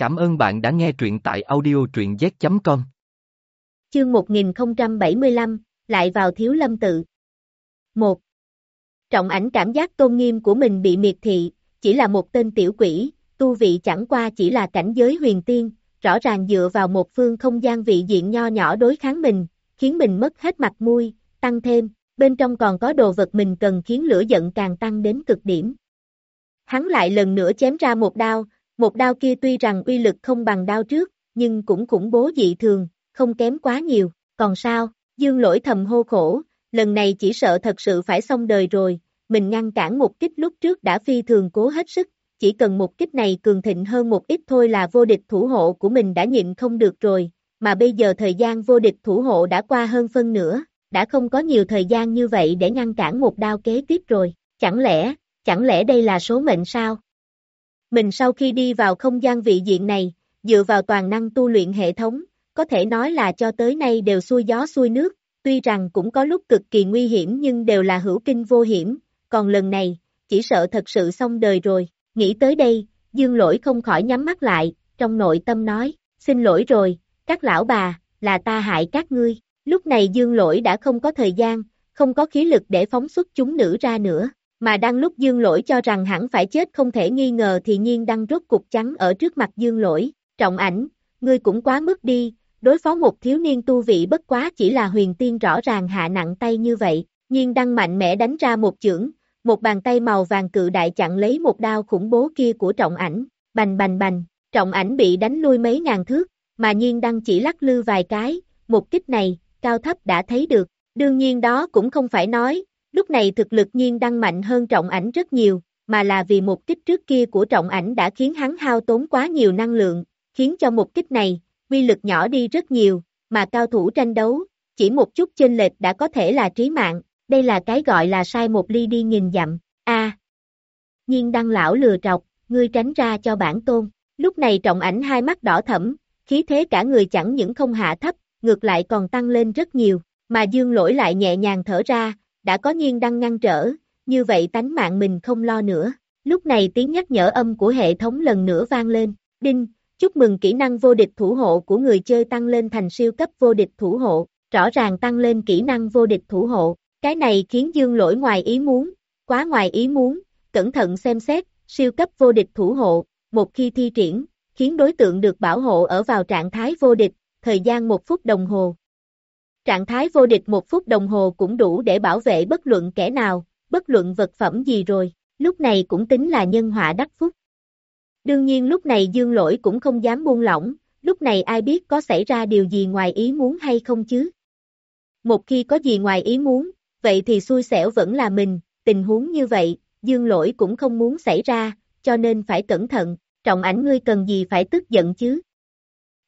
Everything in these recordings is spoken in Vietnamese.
Cảm ơn bạn đã nghe truyện tại audio truyện z.com. Chương 1075, lại vào thiếu lâm tự. 1. Trọng ảnh cảm giác tôn nghiêm của mình bị miệt thị, chỉ là một tên tiểu quỷ, tu vị chẳng qua chỉ là cảnh giới huyền tiên, rõ ràng dựa vào một phương không gian vị diện nho nhỏ đối kháng mình, khiến mình mất hết mặt mũi, tăng thêm, bên trong còn có đồ vật mình cần khiến lửa giận càng tăng đến cực điểm. Hắn lại lần nữa chém ra một đao, một đao kia tuy rằng uy lực không bằng đao trước, nhưng cũng khủng bố dị thường, không kém quá nhiều, còn sao, dương lỗi thầm hô khổ, lần này chỉ sợ thật sự phải xong đời rồi, mình ngăn cản một kích lúc trước đã phi thường cố hết sức, chỉ cần một kích này cường thịnh hơn một ít thôi là vô địch thủ hộ của mình đã nhịn không được rồi, mà bây giờ thời gian vô địch thủ hộ đã qua hơn phân nửa, đã không có nhiều thời gian như vậy để ngăn cản một đao kế tiếp rồi, chẳng lẽ, chẳng lẽ đây là số mệnh sao? Mình sau khi đi vào không gian vị diện này, dựa vào toàn năng tu luyện hệ thống, có thể nói là cho tới nay đều xuôi gió xuôi nước, tuy rằng cũng có lúc cực kỳ nguy hiểm nhưng đều là hữu kinh vô hiểm, còn lần này, chỉ sợ thật sự xong đời rồi, nghĩ tới đây, dương lỗi không khỏi nhắm mắt lại, trong nội tâm nói, xin lỗi rồi, các lão bà, là ta hại các ngươi, lúc này dương lỗi đã không có thời gian, không có khí lực để phóng xuất chúng nữ ra nữa, mà đang lúc dương lỗi cho rằng hẳn phải chết không thể nghi ngờ thì nhiên đăng rốt cục trắng ở trước mặt dương lỗi, trọng ảnh, ngươi cũng quá mức đi, đối phó một thiếu niên tu vị bất quá chỉ là huyền tiên rõ ràng hạ nặng tay như vậy, nhiên đăng mạnh mẽ đánh ra một chưởng, một bàn tay màu vàng cự đại chặn lấy một đao khủng bố kia của trọng ảnh, bành bành bành, trọng ảnh bị đánh lui mấy ngàn thước, mà nhiên đăng chỉ lắc lư vài cái, một kích này, cao thấp đã thấy được, đương nhiên đó cũng không phải nói, lúc này thực lực nhiên đăng mạnh hơn trọng ảnh rất nhiều, mà là vì một kích trước kia của trọng ảnh đã khiến hắn hao tốn quá nhiều năng lượng, khiến cho một kích này, quy lực nhỏ đi rất nhiều, mà cao thủ tranh đấu, chỉ một chút chênh lệch đã có thể là trí mạng, đây là cái gọi là sai một ly đi nghìn dặm, a. Nhiên đăng lão lừa trọc, ngươi tránh ra cho bản tôn, lúc này trọng ảnh hai mắt đỏ thẫm, khí thế cả người chẳng những không hạ thấp, ngược lại còn tăng lên rất nhiều, mà dương lỗi lại nhẹ nhàng thở ra, đã có nhiên đăng ngăn trở, như vậy tánh mạng mình không lo nữa. Lúc này tiếng nhắc nhở âm của hệ thống lần nữa vang lên, đinh, chúc mừng kỹ năng vô địch thủ hộ của người chơi tăng lên thành siêu cấp vô địch thủ hộ, rõ ràng tăng lên kỹ năng vô địch thủ hộ, cái này khiến dương lỗi ngoài ý muốn, quá ngoài ý muốn, cẩn thận xem xét, siêu cấp vô địch thủ hộ, một khi thi triển, khiến đối tượng được bảo hộ ở vào trạng thái vô địch, thời gian một phút đồng hồ. Trạng thái vô địch một phút đồng hồ cũng đủ để bảo vệ bất luận kẻ nào, bất luận vật phẩm gì rồi, lúc này cũng tính là nhân họa đắc phúc. Đương nhiên lúc này dương lỗi cũng không dám buông lỏng, lúc này ai biết có xảy ra điều gì ngoài ý muốn hay không chứ. Một khi có gì ngoài ý muốn, vậy thì xui xẻo vẫn là mình, tình huống như vậy, dương lỗi cũng không muốn xảy ra, cho nên phải cẩn thận, trọng ảnh ngươi cần gì phải tức giận chứ.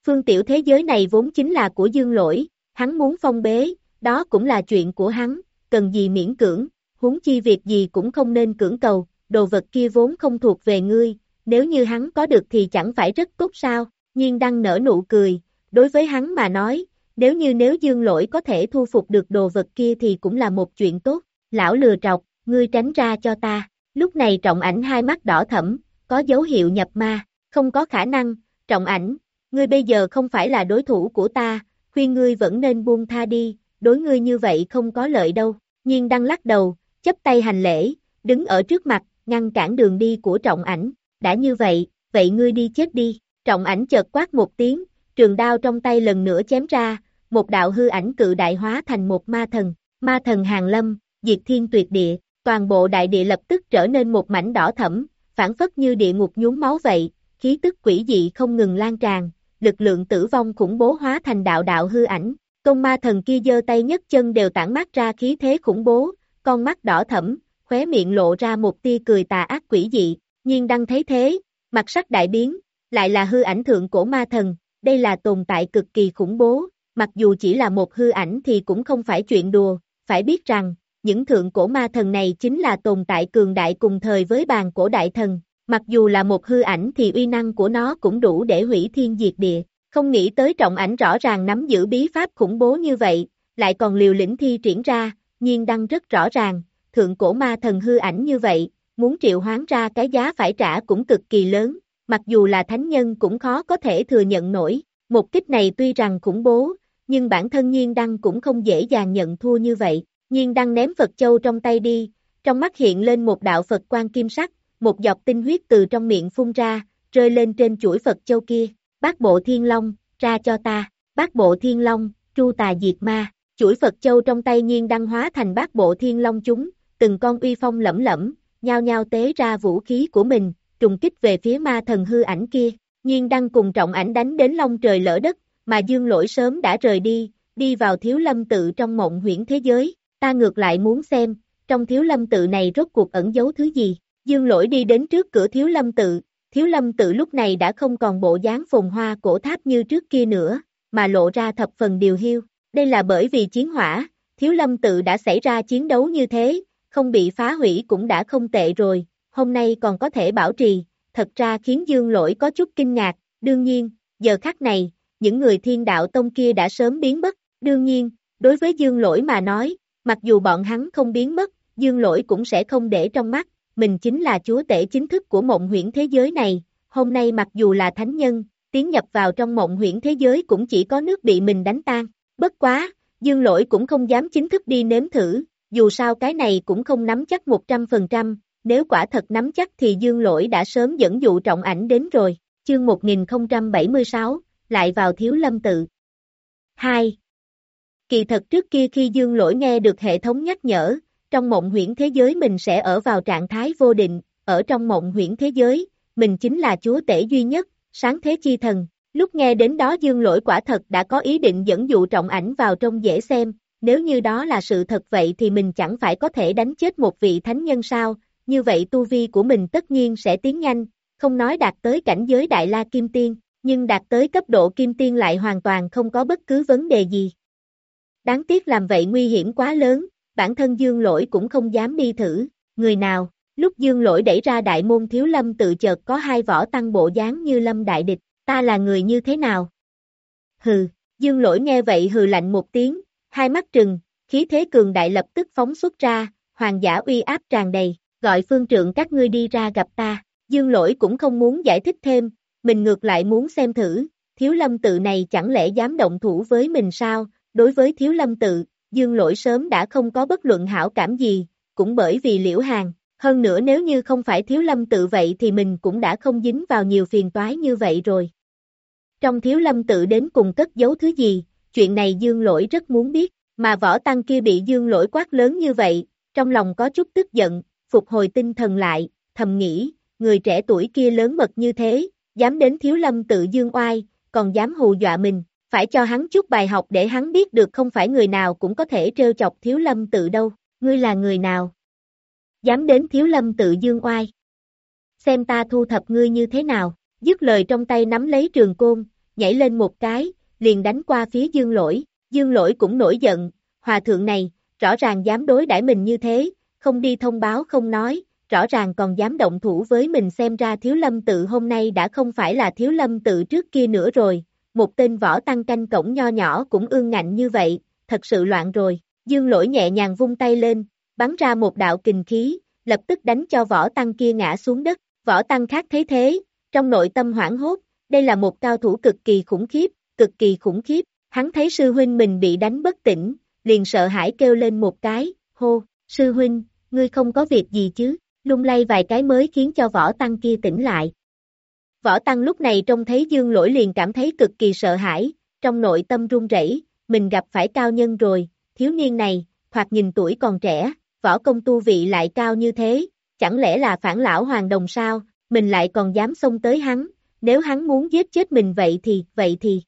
Phương tiểu thế giới này vốn chính là của dương lỗi, hắn muốn phong bế, đó cũng là chuyện của hắn, cần gì miễn cưỡng, huống chi việc gì cũng không nên cưỡng cầu, đồ vật kia vốn không thuộc về ngươi, nếu như hắn có được thì chẳng phải rất tốt sao, nhiên đăng nở nụ cười, đối với hắn mà nói, nếu như nếu dương lỗi có thể thu phục được đồ vật kia thì cũng là một chuyện tốt, lão lừa trọc, ngươi tránh ra cho ta, lúc này trọng ảnh hai mắt đỏ thẫm, có dấu hiệu nhập ma, không có khả năng, trọng ảnh, ngươi bây giờ không phải là đối thủ của ta, khuyên ngươi vẫn nên buông tha đi, đối ngươi như vậy không có lợi đâu, nhiên đăng lắc đầu, chấp tay hành lễ, đứng ở trước mặt, ngăn cản đường đi của trọng ảnh, đã như vậy, vậy ngươi đi chết đi, trọng ảnh chợt quát một tiếng, trường đao trong tay lần nữa chém ra, một đạo hư ảnh cự đại hóa thành một ma thần, ma thần hàng lâm, diệt thiên tuyệt địa, toàn bộ đại địa lập tức trở nên một mảnh đỏ thẫm, phản phất như địa ngục nhuốm máu vậy, khí tức quỷ dị không ngừng lan tràn, lực lượng tử vong khủng bố hóa thành đạo đạo hư ảnh, công ma thần kia giơ tay nhất chân đều tản mát ra khí thế khủng bố, con mắt đỏ thẫm, khóe miệng lộ ra một tia cười tà ác quỷ dị, nhiên đăng thấy thế, mặt sắc đại biến, lại là hư ảnh thượng cổ ma thần, đây là tồn tại cực kỳ khủng bố, mặc dù chỉ là một hư ảnh thì cũng không phải chuyện đùa, phải biết rằng, những thượng cổ ma thần này chính là tồn tại cường đại cùng thời với bàn cổ đại thần, mặc dù là một hư ảnh thì uy năng của nó cũng đủ để hủy thiên diệt địa, không nghĩ tới trọng ảnh rõ ràng nắm giữ bí pháp khủng bố như vậy, lại còn liều lĩnh thi triển ra, nhiên đăng rất rõ ràng, thượng cổ ma thần hư ảnh như vậy, muốn triệu hoán ra cái giá phải trả cũng cực kỳ lớn, mặc dù là thánh nhân cũng khó có thể thừa nhận nổi, một kích này tuy rằng khủng bố, nhưng bản thân nhiên đăng cũng không dễ dàng nhận thua như vậy, nhiên đăng ném Phật Châu trong tay đi, trong mắt hiện lên một đạo Phật quan kim sắc, một giọt tinh huyết từ trong miệng phun ra, rơi lên trên chuỗi Phật Châu kia, bác bộ thiên long, ra cho ta, bác bộ thiên long, tru tà diệt ma, chuỗi Phật Châu trong tay nhiên đăng hóa thành bác bộ thiên long chúng, từng con uy phong lẫm lẫm, nhao nhao tế ra vũ khí của mình, trùng kích về phía ma thần hư ảnh kia, nhiên đăng cùng trọng ảnh đánh đến long trời lỡ đất, mà dương lỗi sớm đã rời đi, đi vào thiếu lâm tự trong mộng huyễn thế giới, ta ngược lại muốn xem, trong thiếu lâm tự này rốt cuộc ẩn giấu thứ gì, dương lỗi đi đến trước cửa thiếu lâm tự, thiếu lâm tự lúc này đã không còn bộ dáng phồn hoa cổ tháp như trước kia nữa, mà lộ ra thập phần điều hiu, đây là bởi vì chiến hỏa, thiếu lâm tự đã xảy ra chiến đấu như thế, không bị phá hủy cũng đã không tệ rồi, hôm nay còn có thể bảo trì, thật ra khiến dương lỗi có chút kinh ngạc, đương nhiên, giờ khắc này, những người thiên đạo tông kia đã sớm biến mất, đương nhiên, đối với dương lỗi mà nói, mặc dù bọn hắn không biến mất, dương lỗi cũng sẽ không để trong mắt, mình chính là chúa tể chính thức của mộng huyễn thế giới này, hôm nay mặc dù là thánh nhân, tiến nhập vào trong mộng huyễn thế giới cũng chỉ có nước bị mình đánh tan, bất quá, dương lỗi cũng không dám chính thức đi nếm thử, dù sao cái này cũng không nắm chắc 100%, nếu quả thật nắm chắc thì dương lỗi đã sớm dẫn dụ trọng ảnh đến rồi, chương 1076, lại vào thiếu lâm tự. 2. Kỳ thật trước kia khi dương lỗi nghe được hệ thống nhắc nhở, trong mộng huyễn thế giới mình sẽ ở vào trạng thái vô định, ở trong mộng huyễn thế giới, mình chính là chúa tể duy nhất, sáng thế chi thần. Lúc nghe đến đó dương lỗi quả thật đã có ý định dẫn dụ trọng ảnh vào trong dễ xem, nếu như đó là sự thật vậy thì mình chẳng phải có thể đánh chết một vị thánh nhân sao, như vậy tu vi của mình tất nhiên sẽ tiến nhanh, không nói đạt tới cảnh giới đại la kim tiên, nhưng đạt tới cấp độ kim tiên lại hoàn toàn không có bất cứ vấn đề gì. Đáng tiếc làm vậy nguy hiểm quá lớn, bản thân dương lỗi cũng không dám đi thử, người nào, lúc dương lỗi đẩy ra đại môn thiếu lâm tự chợt có hai võ tăng bộ dáng như lâm đại địch, ta là người như thế nào? Hừ, dương lỗi nghe vậy hừ lạnh một tiếng, hai mắt trừng, khí thế cường đại lập tức phóng xuất ra, hoàng giả uy áp tràn đầy, gọi phương trượng các ngươi đi ra gặp ta, dương lỗi cũng không muốn giải thích thêm, mình ngược lại muốn xem thử, thiếu lâm tự này chẳng lẽ dám động thủ với mình sao, đối với thiếu lâm tự, dương lỗi sớm đã không có bất luận hảo cảm gì, cũng bởi vì liễu hàng, hơn nữa nếu như không phải thiếu lâm tự vậy thì mình cũng đã không dính vào nhiều phiền toái như vậy rồi. Trong thiếu lâm tự đến cùng cất giấu thứ gì, chuyện này dương lỗi rất muốn biết, mà võ tăng kia bị dương lỗi quát lớn như vậy, trong lòng có chút tức giận, phục hồi tinh thần lại, thầm nghĩ, người trẻ tuổi kia lớn mật như thế, dám đến thiếu lâm tự dương oai, còn dám hù dọa mình, phải cho hắn chút bài học để hắn biết được không phải người nào cũng có thể trêu chọc thiếu lâm tự đâu, ngươi là người nào? Dám đến thiếu lâm tự dương oai. Xem ta thu thập ngươi như thế nào, dứt lời trong tay nắm lấy trường côn, nhảy lên một cái, liền đánh qua phía dương lỗi, dương lỗi cũng nổi giận, hòa thượng này, rõ ràng dám đối đãi mình như thế, không đi thông báo không nói, rõ ràng còn dám động thủ với mình xem ra thiếu lâm tự hôm nay đã không phải là thiếu lâm tự trước kia nữa rồi, một tên võ tăng canh cổng nho nhỏ cũng ương ngạnh như vậy, thật sự loạn rồi, dương lỗi nhẹ nhàng vung tay lên, bắn ra một đạo kình khí, lập tức đánh cho võ tăng kia ngã xuống đất, võ tăng khác thấy thế, trong nội tâm hoảng hốt, đây là một cao thủ cực kỳ khủng khiếp, cực kỳ khủng khiếp, hắn thấy sư huynh mình bị đánh bất tỉnh, liền sợ hãi kêu lên một cái, hô, sư huynh, ngươi không có việc gì chứ, lung lay vài cái mới khiến cho võ tăng kia tỉnh lại. Võ tăng lúc này trông thấy dương lỗi liền cảm thấy cực kỳ sợ hãi, trong nội tâm run rẩy, mình gặp phải cao nhân rồi, thiếu niên này, thoạt nhìn tuổi còn trẻ, võ công tu vị lại cao như thế, chẳng lẽ là phản lão hoàng đồng sao, mình lại còn dám xông tới hắn, nếu hắn muốn giết chết mình vậy thì, vậy thì.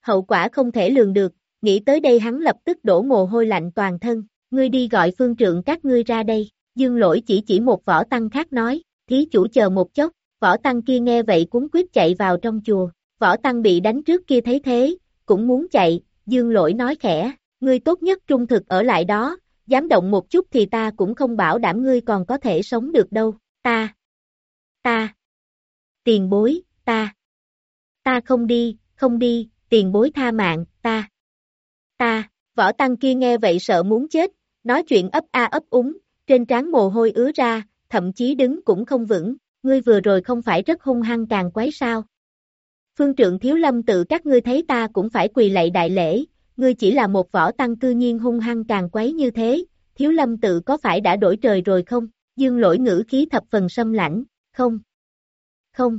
Hậu quả không thể lường được, nghĩ tới đây hắn lập tức đổ mồ hôi lạnh toàn thân, ngươi đi gọi phương trượng các ngươi ra đây, dương lỗi chỉ chỉ một võ tăng khác nói, thí chủ chờ một chốc, võ tăng kia nghe vậy cuốn quyết chạy vào trong chùa, võ tăng bị đánh trước kia thấy thế, cũng muốn chạy, dương lỗi nói khẽ, ngươi tốt nhất trung thực ở lại đó, dám động một chút thì ta cũng không bảo đảm ngươi còn có thể sống được đâu, ta, ta, tiền bối, ta, ta không đi, không đi, tiền bối tha mạng, ta, ta, võ tăng kia nghe vậy sợ muốn chết, nói chuyện ấp a ấp úng, trên trán mồ hôi ứa ra, thậm chí đứng cũng không vững, ngươi vừa rồi không phải rất hung hăng càng quấy sao? Phương trượng thiếu lâm tự các ngươi thấy ta cũng phải quỳ lạy đại lễ, ngươi chỉ là một võ tăng cư nhiên hung hăng càng quấy như thế, thiếu lâm tự có phải đã đổi trời rồi không? Dương lỗi ngữ khí thập phần xâm lãnh, không? Không.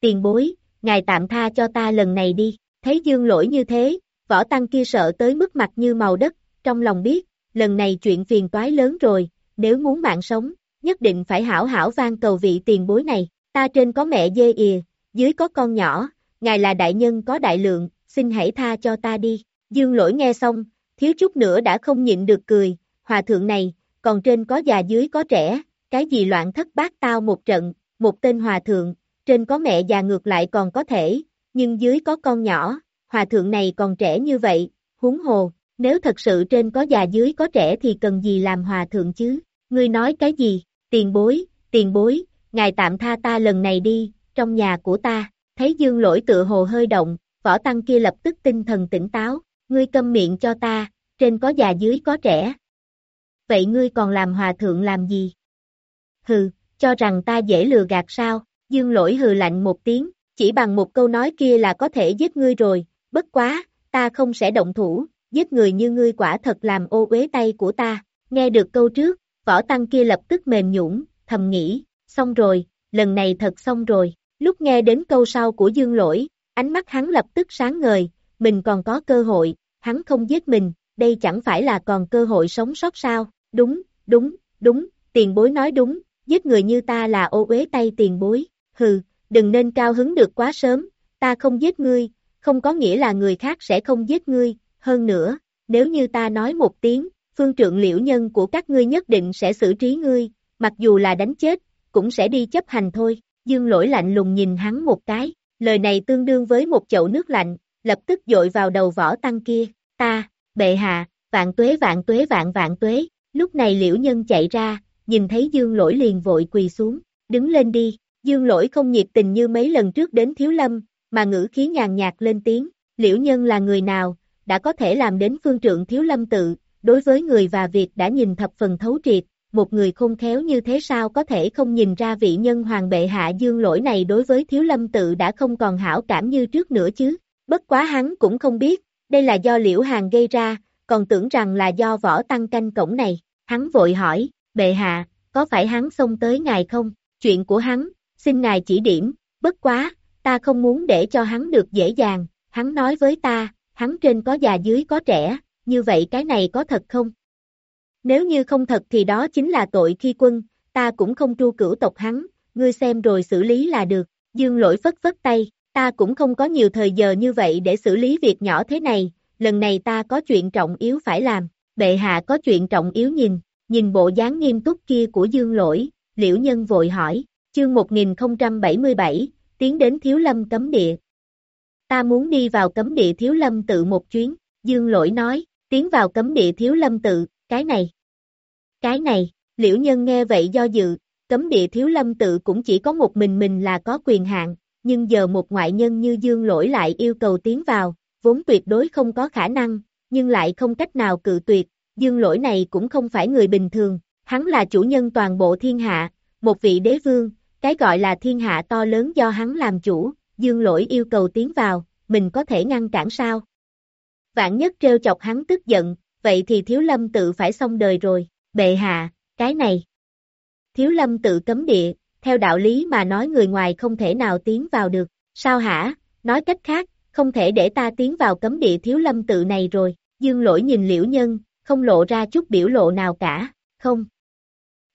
Tiền bối, ngài tạm tha cho ta lần này đi, thấy dương lỗi như thế, võ tăng kia sợ tới mức mặt như màu đất, trong lòng biết, lần này chuyện phiền toái lớn rồi, nếu muốn mạng sống, nhất định phải hảo hảo vang cầu vị tiền bối này, ta trên có mẹ dê ìa, dưới có con nhỏ, ngài là đại nhân có đại lượng, xin hãy tha cho ta đi. Dương lỗi nghe xong, thiếu chút nữa đã không nhịn được cười, hòa thượng này, còn trên có già dưới có trẻ, cái gì loạn thất bát tao một trận, một tên hòa thượng, trên có mẹ già ngược lại còn có thể, nhưng dưới có con nhỏ, hòa thượng này còn trẻ như vậy, huống hồ, nếu thật sự trên có già dưới có trẻ thì cần gì làm hòa thượng chứ, ngươi nói cái gì, tiền bối, tiền bối, ngài tạm tha ta lần này đi, trong nhà của ta, thấy dương lỗi tựa hồ hơi động, võ tăng kia lập tức tinh thần tỉnh táo, ngươi câm miệng cho ta, trên có già dưới có trẻ. Vậy ngươi còn làm hòa thượng làm gì? Hừ, cho rằng ta dễ lừa gạt sao, dương lỗi hừ lạnh một tiếng, chỉ bằng một câu nói kia là có thể giết ngươi rồi, bất quá, ta không sẽ động thủ, giết người như ngươi quả thật làm ô uế tay của ta, nghe được câu trước, võ tăng kia lập tức mềm nhũn, thầm nghĩ, xong rồi, lần này thật xong rồi, lúc nghe đến câu sau của dương lỗi, ánh mắt hắn lập tức sáng ngời, mình còn có cơ hội, hắn không giết mình, đây chẳng phải là còn cơ hội sống sót sao, đúng, đúng, đúng, tiền bối nói đúng, giết người như ta là ô uế tay tiền bối, hừ, đừng nên cao hứng được quá sớm, ta không giết ngươi, không có nghĩa là người khác sẽ không giết ngươi, hơn nữa, nếu như ta nói một tiếng, phương trượng liễu nhân của các ngươi nhất định sẽ xử trí ngươi, mặc dù là đánh chết, cũng sẽ đi chấp hành thôi, dương lỗi lạnh lùng nhìn hắn một cái, lời này tương đương với một chậu nước lạnh, lập tức dội vào đầu võ tăng kia, ta, bệ hạ, vạn tuế vạn tuế vạn vạn tuế, lúc này liễu nhân chạy ra, nhìn thấy dương lỗi liền vội quỳ xuống, đứng lên đi, dương lỗi không nhiệt tình như mấy lần trước đến thiếu lâm, mà ngữ khí nhàn nhạt lên tiếng, liễu nhân là người nào, đã có thể làm đến phương trượng thiếu lâm tự, đối với người và việc đã nhìn thập phần thấu triệt, một người khôn khéo như thế sao có thể không nhìn ra vị nhân hoàng bệ hạ dương lỗi này đối với thiếu lâm tự đã không còn hảo cảm như trước nữa chứ, bất quá hắn cũng không biết, đây là do liễu hàng gây ra, còn tưởng rằng là do võ tăng canh cổng này, hắn vội hỏi, bệ hạ, có phải hắn xông tới ngài không, chuyện của hắn, xin ngài chỉ điểm, bất quá, ta không muốn để cho hắn được dễ dàng, hắn nói với ta, hắn trên có già dưới có trẻ, như vậy cái này có thật không? Nếu như không thật thì đó chính là tội khi quân, ta cũng không tru cửu tộc hắn, ngươi xem rồi xử lý là được, dương lỗi phất phất tay, ta cũng không có nhiều thời giờ như vậy để xử lý việc nhỏ thế này, lần này ta có chuyện trọng yếu phải làm, bệ hạ có chuyện trọng yếu nhìn, nhìn bộ dáng nghiêm túc kia của dương lỗi, liễu nhân vội hỏi, chương 1077, tiến đến thiếu lâm cấm địa. Ta muốn đi vào cấm địa thiếu lâm tự một chuyến, dương lỗi nói, tiến vào cấm địa thiếu lâm tự, cái này. Cái này, liễu nhân nghe vậy do dự, cấm địa thiếu lâm tự cũng chỉ có một mình mình là có quyền hạn, nhưng giờ một ngoại nhân như dương lỗi lại yêu cầu tiến vào, vốn tuyệt đối không có khả năng, nhưng lại không cách nào cự tuyệt, dương lỗi này cũng không phải người bình thường, hắn là chủ nhân toàn bộ thiên hạ, một vị đế vương, cái gọi là thiên hạ to lớn do hắn làm chủ, dương lỗi yêu cầu tiến vào, mình có thể ngăn cản sao? Vạn nhất trêu chọc hắn tức giận, vậy thì thiếu lâm tự phải xong đời rồi, bệ hạ, cái này. Thiếu lâm tự cấm địa, theo đạo lý mà nói người ngoài không thể nào tiến vào được, sao hả, nói cách khác, không thể để ta tiến vào cấm địa thiếu lâm tự này rồi, dương lỗi nhìn liễu nhân, không lộ ra chút biểu lộ nào cả, không.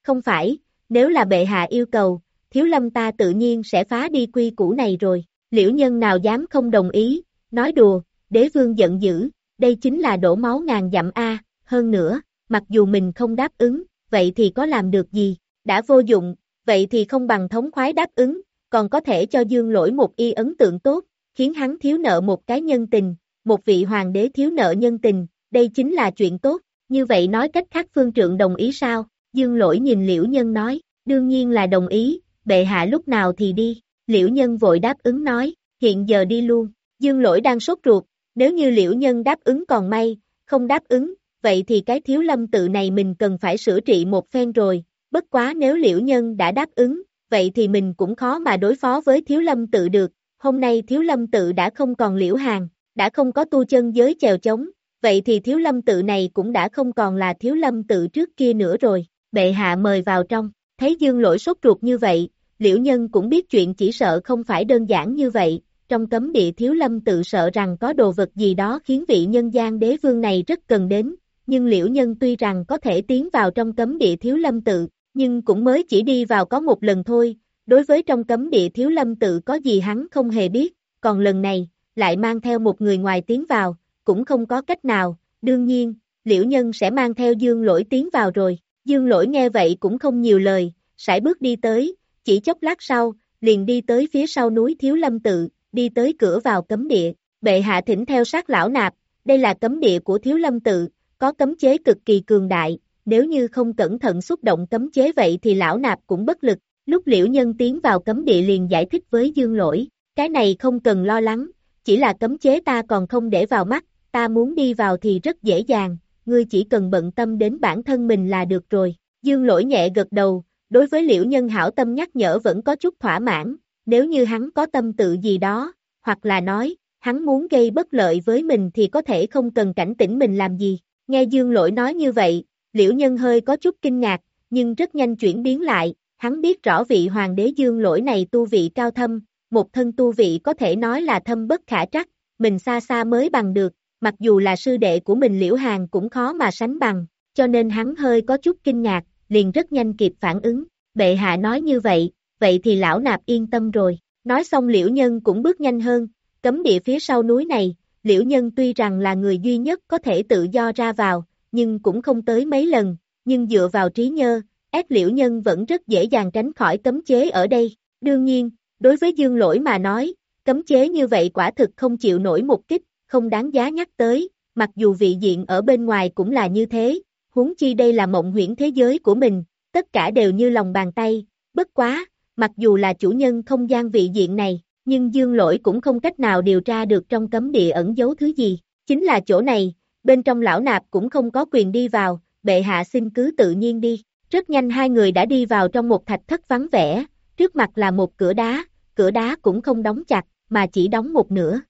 Không phải, nếu là bệ hạ yêu cầu, thiếu lâm ta tự nhiên sẽ phá đi quy củ này rồi, liễu nhân nào dám không đồng ý, nói đùa, đế vương giận dữ, đây chính là đổ máu ngàn dặm A, hơn nữa, mặc dù mình không đáp ứng, vậy thì có làm được gì, đã vô dụng, vậy thì không bằng thống khoái đáp ứng, còn có thể cho dương lỗi một y ấn tượng tốt, khiến hắn thiếu nợ một cái nhân tình, một vị hoàng đế thiếu nợ nhân tình, đây chính là chuyện tốt, như vậy nói cách khác phương trượng đồng ý sao, dương lỗi nhìn liễu nhân nói, đương nhiên là đồng ý, bệ hạ lúc nào thì đi, liễu nhân vội đáp ứng nói, hiện giờ đi luôn, dương lỗi đang sốt ruột, nếu như liễu nhân đáp ứng còn may, không đáp ứng, vậy thì cái thiếu lâm tự này mình cần phải sửa trị một phen rồi, bất quá nếu liễu nhân đã đáp ứng, vậy thì mình cũng khó mà đối phó với thiếu lâm tự được, hôm nay thiếu lâm tự đã không còn liễu hàng, đã không có tu chân giới chèo chống, vậy thì thiếu lâm tự này cũng đã không còn là thiếu lâm tự trước kia nữa rồi, bệ hạ mời vào trong, thấy dương lỗi sốt ruột như vậy, liễu nhân cũng biết chuyện chỉ sợ không phải đơn giản như vậy, trong cấm địa thiếu lâm tự sợ rằng có đồ vật gì đó khiến vị nhân gian đế vương này rất cần đến, nhưng liễu nhân tuy rằng có thể tiến vào trong cấm địa thiếu lâm tự, nhưng cũng mới chỉ đi vào có một lần thôi, đối với trong cấm địa thiếu lâm tự có gì hắn không hề biết, còn lần này, lại mang theo một người ngoài tiến vào, cũng không có cách nào, đương nhiên, liễu nhân sẽ mang theo dương lỗi tiến vào rồi, dương lỗi nghe vậy cũng không nhiều lời, sải bước đi tới, chỉ chốc lát sau, liền đi tới phía sau núi thiếu lâm tự, đi tới cửa vào cấm địa, bệ hạ thỉnh theo sát lão nạp, đây là cấm địa của thiếu lâm tự, có cấm chế cực kỳ cường đại, nếu như không cẩn thận xúc động cấm chế vậy thì lão nạp cũng bất lực, lúc liễu nhân tiến vào cấm địa liền giải thích với dương lỗi, cái này không cần lo lắng, chỉ là cấm chế ta còn không để vào mắt, ta muốn đi vào thì rất dễ dàng, ngươi chỉ cần bận tâm đến bản thân mình là được rồi, dương lỗi nhẹ gật đầu, đối với liễu nhân hảo tâm nhắc nhở vẫn có chút thỏa mãn, nếu như hắn có tâm tự gì đó, hoặc là nói, hắn muốn gây bất lợi với mình thì có thể không cần cảnh tỉnh mình làm gì, nghe dương lỗi nói như vậy, liễu nhân hơi có chút kinh ngạc, nhưng rất nhanh chuyển biến lại, hắn biết rõ vị hoàng đế dương lỗi này tu vị cao thâm, một thân tu vị có thể nói là thâm bất khả trắc, mình xa xa mới bằng được, mặc dù là sư đệ của mình liễu hàng cũng khó mà sánh bằng, cho nên hắn hơi có chút kinh ngạc, liền rất nhanh kịp phản ứng, bệ hạ nói như vậy, vậy thì lão nạp yên tâm rồi, nói xong liễu nhân cũng bước nhanh hơn, cấm địa phía sau núi này, liễu nhân tuy rằng là người duy nhất có thể tự do ra vào, nhưng cũng không tới mấy lần, nhưng dựa vào trí nhơ, ép liễu nhân vẫn rất dễ dàng tránh khỏi cấm chế ở đây, đương nhiên, đối với dương lỗi mà nói, cấm chế như vậy quả thực không chịu nổi một kích, không đáng giá nhắc tới, mặc dù vị diện ở bên ngoài cũng là như thế, huống chi đây là mộng huyễn thế giới của mình, tất cả đều như lòng bàn tay, bất quá, mặc dù là chủ nhân không gian vị diện này, nhưng dương lỗi cũng không cách nào điều tra được trong cấm địa ẩn giấu thứ gì, chính là chỗ này, bên trong lão nạp cũng không có quyền đi vào, bệ hạ xin cứ tự nhiên đi, rất nhanh hai người đã đi vào trong một thạch thất vắng vẻ, trước mặt là một cửa đá, cửa đá cũng không đóng chặt, mà chỉ đóng một nửa.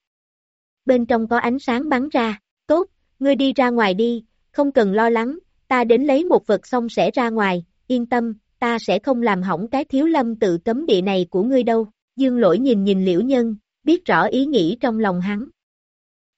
Bên trong có ánh sáng bắn ra, tốt, ngươi đi ra ngoài đi, không cần lo lắng, ta đến lấy một vật xong sẽ ra ngoài, yên tâm, ta sẽ không làm hỏng cái thiếu lâm tự cấm địa này của ngươi đâu. Dương lỗi nhìn nhìn liễu nhân, biết rõ ý nghĩ trong lòng hắn.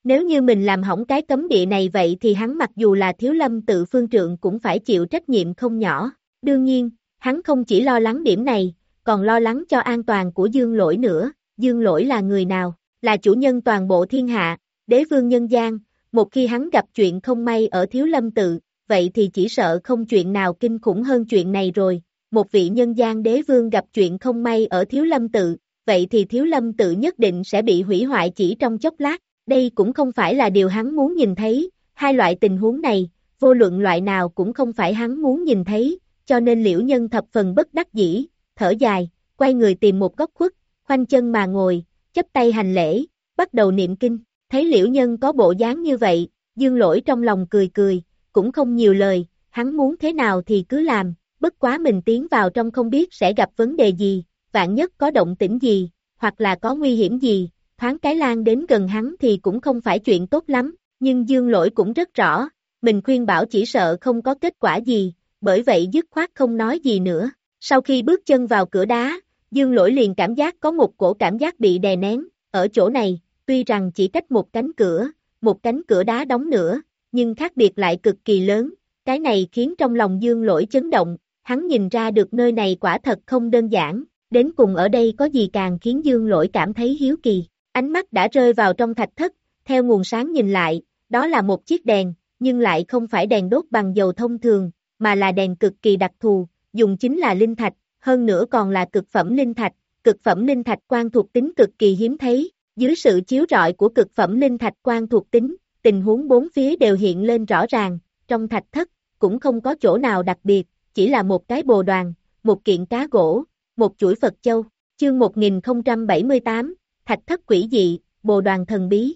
Nếu như mình làm hỏng cái cấm địa này vậy thì hắn mặc dù là thiếu lâm tự phương trượng cũng phải chịu trách nhiệm không nhỏ. Đương nhiên, hắn không chỉ lo lắng điểm này, còn lo lắng cho an toàn của dương lỗi nữa. Dương lỗi là người nào? Là chủ nhân toàn bộ thiên hạ, đế vương nhân gian. Một khi hắn gặp chuyện không may ở thiếu lâm tự, vậy thì chỉ sợ không chuyện nào kinh khủng hơn chuyện này rồi. Một vị nhân gian đế vương gặp chuyện không may ở thiếu lâm tự, vậy thì thiếu lâm tự nhất định sẽ bị hủy hoại chỉ trong chốc lát. Đây cũng không phải là điều hắn muốn nhìn thấy, hai loại tình huống này, vô luận loại nào cũng không phải hắn muốn nhìn thấy, cho nên liễu nhân thập phần bất đắc dĩ, thở dài, quay người tìm một góc khuất, khoanh chân mà ngồi, chấp tay hành lễ, bắt đầu niệm kinh, thấy liễu nhân có bộ dáng như vậy, dương lỗi trong lòng cười cười, cũng không nhiều lời, hắn muốn thế nào thì cứ làm, bất quá mình tiến vào trong không biết sẽ gặp vấn đề gì, vạn nhất có động tĩnh gì, hoặc là có nguy hiểm gì, thoáng cái lan đến gần hắn thì cũng không phải chuyện tốt lắm, nhưng dương lỗi cũng rất rõ, mình khuyên bảo chỉ sợ không có kết quả gì, bởi vậy dứt khoát không nói gì nữa. Sau khi bước chân vào cửa đá, dương lỗi liền cảm giác có một cổ cảm giác bị đè nén, ở chỗ này, tuy rằng chỉ cách một cánh cửa, một cánh cửa đá đóng nữa, nhưng khác biệt lại cực kỳ lớn, cái này khiến trong lòng dương lỗi chấn động, hắn nhìn ra được nơi này quả thật không đơn giản, đến cùng ở đây có gì càng khiến dương lỗi cảm thấy hiếu kỳ. Ánh mắt đã rơi vào trong thạch thất, theo nguồn sáng nhìn lại, đó là một chiếc đèn, nhưng lại không phải đèn đốt bằng dầu thông thường, mà là đèn cực kỳ đặc thù, dùng chính là linh thạch, hơn nữa còn là cực phẩm linh thạch, cực phẩm linh thạch quan thuộc tính cực kỳ hiếm thấy, dưới sự chiếu rọi của cực phẩm linh thạch quan thuộc tính, tình huống bốn phía đều hiện lên rõ ràng, trong thạch thất, cũng không có chỗ nào đặc biệt, chỉ là một cái bồ đoàn, một kiện cá gỗ, một chuỗi Phật Châu, chương 1078, thạch thất quỷ dị, bồ đoàn thần bí.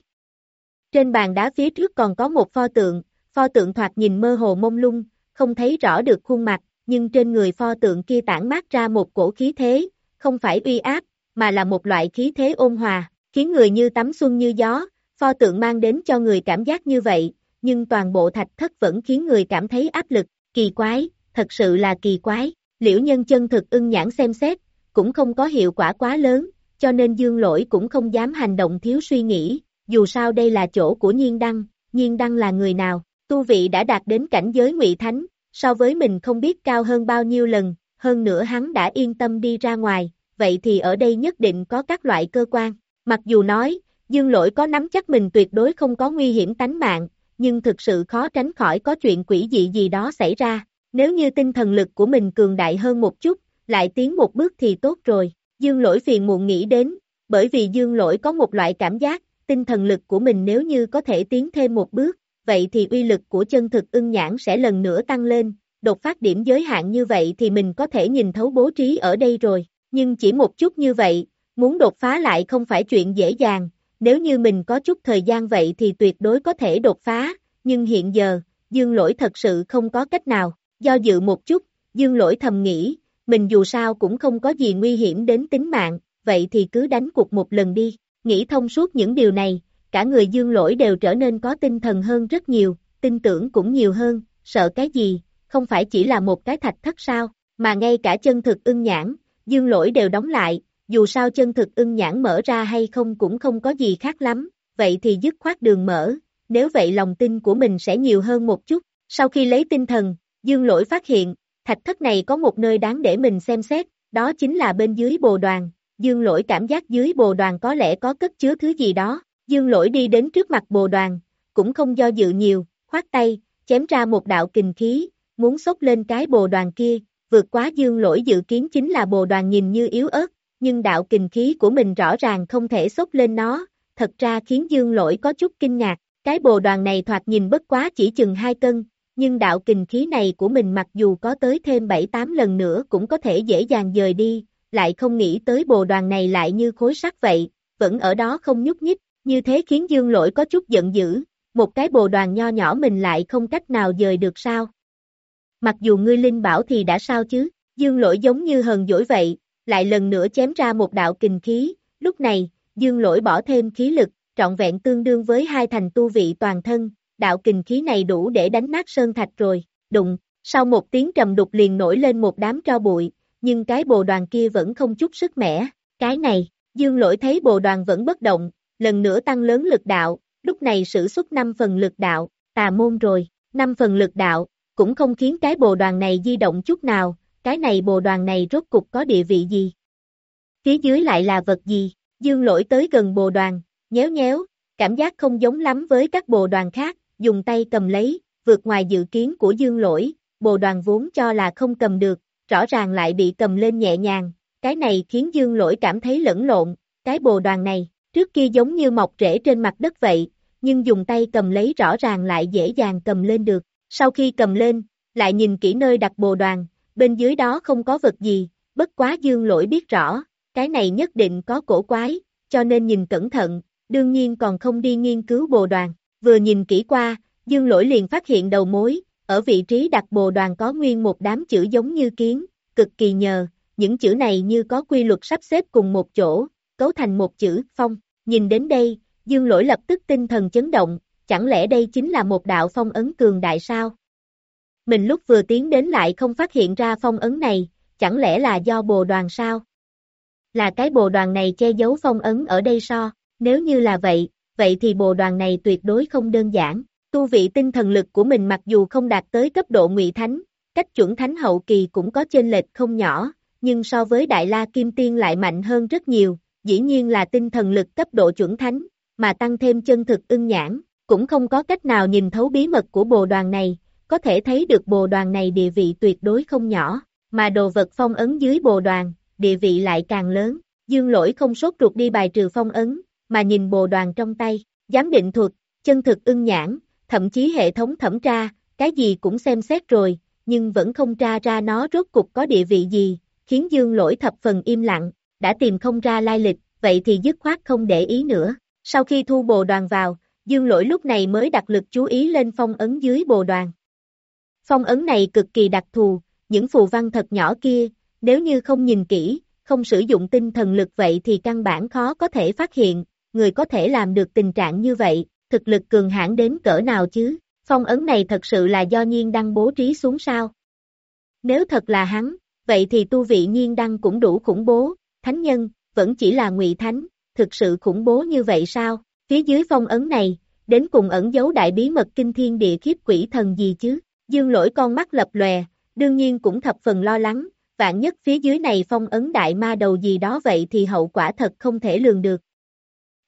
Trên bàn đá phía trước còn có một pho tượng, pho tượng thoạt nhìn mơ hồ mông lung, không thấy rõ được khuôn mặt, nhưng trên người pho tượng kia tản mát ra một cổ khí thế, không phải uy áp, mà là một loại khí thế ôn hòa, khiến người như tắm xuân như gió, pho tượng mang đến cho người cảm giác như vậy, nhưng toàn bộ thạch thất vẫn khiến người cảm thấy áp lực, kỳ quái, thật sự là kỳ quái, liễu nhân chân thực ưng nhãn xem xét, cũng không có hiệu quả quá lớn, cho nên dương lỗi cũng không dám hành động thiếu suy nghĩ, dù sao đây là chỗ của nhiên đăng, nhiên đăng là người nào, tu vị đã đạt đến cảnh giới ngụy thánh, so với mình không biết cao hơn bao nhiêu lần, hơn nữa hắn đã yên tâm đi ra ngoài, vậy thì ở đây nhất định có các loại cơ quan, mặc dù nói, dương lỗi có nắm chắc mình tuyệt đối không có nguy hiểm tánh mạng, nhưng thực sự khó tránh khỏi có chuyện quỷ dị gì đó xảy ra, nếu như tinh thần lực của mình cường đại hơn một chút, lại tiến một bước thì tốt rồi, dương lỗi phiền muộn nghĩ đến, bởi vì dương lỗi có một loại cảm giác, tinh thần lực của mình nếu như có thể tiến thêm một bước, vậy thì uy lực của chân thực ưng nhãn sẽ lần nữa tăng lên, đột phát điểm giới hạn như vậy thì mình có thể nhìn thấu bố trí ở đây rồi, nhưng chỉ một chút như vậy, muốn đột phá lại không phải chuyện dễ dàng, nếu như mình có chút thời gian vậy thì tuyệt đối có thể đột phá, nhưng hiện giờ, dương lỗi thật sự không có cách nào, do dự một chút, dương lỗi thầm nghĩ, mình dù sao cũng không có gì nguy hiểm đến tính mạng, vậy thì cứ đánh cuộc một lần đi, nghĩ thông suốt những điều này, cả người dương lỗi đều trở nên có tinh thần hơn rất nhiều, tin tưởng cũng nhiều hơn, sợ cái gì, không phải chỉ là một cái thạch thất sao, mà ngay cả chân thực ưng nhãn, dương lỗi đều đóng lại, dù sao chân thực ưng nhãn mở ra hay không cũng không có gì khác lắm, vậy thì dứt khoát đường mở, nếu vậy lòng tin của mình sẽ nhiều hơn một chút, sau khi lấy tinh thần, dương lỗi phát hiện, thạch thất này có một nơi đáng để mình xem xét, đó chính là bên dưới bồ đoàn, dương lỗi cảm giác dưới bồ đoàn có lẽ có cất chứa thứ gì đó, dương lỗi đi đến trước mặt bồ đoàn, cũng không do dự nhiều, khoát tay, chém ra một đạo kình khí, muốn sốc lên cái bồ đoàn kia, vượt quá dương lỗi dự kiến chính là bồ đoàn nhìn như yếu ớt, nhưng đạo kình khí của mình rõ ràng không thể sốc lên nó, thật ra khiến dương lỗi có chút kinh ngạc, cái bồ đoàn này thoạt nhìn bất quá chỉ chừng 2 cân, nhưng đạo kình khí này của mình mặc dù có tới thêm 7-8 lần nữa cũng có thể dễ dàng dời đi, lại không nghĩ tới bồ đoàn này lại như khối sắt vậy, vẫn ở đó không nhúc nhích, như thế khiến dương lỗi có chút giận dữ, một cái bồ đoàn nho nhỏ mình lại không cách nào dời được sao. Mặc dù ngươi linh bảo thì đã sao chứ, dương lỗi giống như hờn dỗi vậy, lại lần nữa chém ra một đạo kình khí, lúc này, dương lỗi bỏ thêm khí lực, trọn vẹn tương đương với hai thành tu vị toàn thân, đạo kình khí này đủ để đánh nát sơn thạch rồi, đụng, sau một tiếng trầm đục liền nổi lên một đám tro bụi, nhưng cái bồ đoàn kia vẫn không chút sức mẻ, cái này, dương lỗi thấy bồ đoàn vẫn bất động, lần nữa tăng lớn lực đạo, lúc này sử xuất 5 phần lực đạo, tà môn rồi, 5 phần lực đạo, cũng không khiến cái bồ đoàn này di động chút nào, cái này bồ đoàn này rốt cục có địa vị gì? Phía dưới lại là vật gì? Dương lỗi tới gần bồ đoàn, nhéo nhéo, cảm giác không giống lắm với các bồ đoàn khác, dùng tay cầm lấy, vượt ngoài dự kiến của dương lỗi, bồ đoàn vốn cho là không cầm được, rõ ràng lại bị cầm lên nhẹ nhàng, cái này khiến dương lỗi cảm thấy lẫn lộn, cái bồ đoàn này, trước kia giống như mọc rễ trên mặt đất vậy, nhưng dùng tay cầm lấy rõ ràng lại dễ dàng cầm lên được, sau khi cầm lên, lại nhìn kỹ nơi đặt bồ đoàn, bên dưới đó không có vật gì, bất quá dương lỗi biết rõ, cái này nhất định có cổ quái, cho nên nhìn cẩn thận, đương nhiên còn không đi nghiên cứu bồ đoàn, vừa nhìn kỹ qua, dương lỗi liền phát hiện đầu mối, ở vị trí đặt bồ đoàn có nguyên một đám chữ giống như kiến, cực kỳ nhờ, những chữ này như có quy luật sắp xếp cùng một chỗ, cấu thành một chữ, phong, nhìn đến đây, dương lỗi lập tức tinh thần chấn động, chẳng lẽ đây chính là một đạo phong ấn cường đại sao? Mình lúc vừa tiến đến lại không phát hiện ra phong ấn này, chẳng lẽ là do bồ đoàn sao? Là cái bồ đoàn này che giấu phong ấn ở đây so, nếu như là vậy, vậy thì bồ đoàn này tuyệt đối không đơn giản. Tu vị tinh thần lực của mình mặc dù không đạt tới cấp độ ngụy thánh, cách chuẩn thánh hậu kỳ cũng có chênh lệch không nhỏ, nhưng so với Đại La Kim Tiên lại mạnh hơn rất nhiều, dĩ nhiên là tinh thần lực cấp độ chuẩn thánh, mà tăng thêm chân thực ưng nhãn, cũng không có cách nào nhìn thấu bí mật của bồ đoàn này, có thể thấy được bồ đoàn này địa vị tuyệt đối không nhỏ, mà đồ vật phong ấn dưới bồ đoàn, địa vị lại càng lớn, dương lỗi không sốt ruột đi bài trừ phong ấn, mà nhìn bồ đoàn trong tay, giám định thuật, chân thực ưng nhãn, thậm chí hệ thống thẩm tra, cái gì cũng xem xét rồi, nhưng vẫn không tra ra nó rốt cục có địa vị gì, khiến dương lỗi thập phần im lặng, đã tìm không ra lai lịch, vậy thì dứt khoát không để ý nữa. Sau khi thu bồ đoàn vào, dương lỗi lúc này mới đặt lực chú ý lên phong ấn dưới bồ đoàn. Phong ấn này cực kỳ đặc thù, những phù văn thật nhỏ kia, nếu như không nhìn kỹ, không sử dụng tinh thần lực vậy thì căn bản khó có thể phát hiện, người có thể làm được tình trạng như vậy, thực lực cường hãn đến cỡ nào chứ, phong ấn này thật sự là do nhiên đăng bố trí xuống sao? Nếu thật là hắn, vậy thì tu vị nhiên đăng cũng đủ khủng bố, thánh nhân, vẫn chỉ là ngụy thánh, thực sự khủng bố như vậy sao? Phía dưới phong ấn này, đến cùng ẩn giấu đại bí mật kinh thiên địa khiếp quỷ thần gì chứ? Dương lỗi con mắt lập lòe, đương nhiên cũng thập phần lo lắng, vạn nhất phía dưới này phong ấn đại ma đầu gì đó vậy thì hậu quả thật không thể lường được.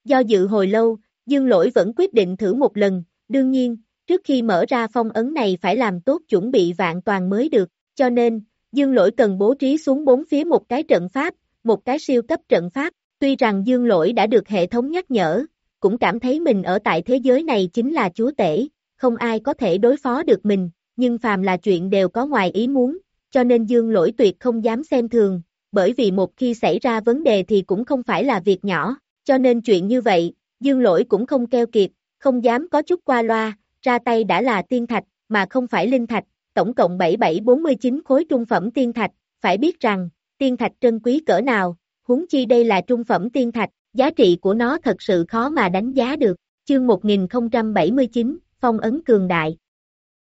Do dự hồi lâu, Dương lỗi vẫn quyết định thử một lần, đương nhiên, trước khi mở ra phong ấn này phải làm tốt chuẩn bị vạn toàn mới được, cho nên, Dương lỗi cần bố trí xuống bốn phía một cái trận pháp, một cái siêu cấp trận pháp, tuy rằng Dương lỗi đã được hệ thống nhắc nhở, cũng cảm thấy mình ở tại thế giới này chính là chúa tể, không ai có thể đối phó được mình, nhưng phàm là chuyện đều có ngoài ý muốn, cho nên Dương lỗi tuyệt không dám xem thường, bởi vì một khi xảy ra vấn đề thì cũng không phải là việc nhỏ, cho nên chuyện như vậy, Dương lỗi cũng không keo kiệt, không dám có chút qua loa, ra tay đã là tiên thạch, mà không phải linh thạch, tổng cộng 7749 khối trung phẩm tiên thạch, phải biết rằng, tiên thạch trân quý cỡ nào, huống chi đây là trung phẩm tiên thạch, giá trị của nó thật sự khó mà đánh giá được. Chương 1079, Phong ấn cường đại.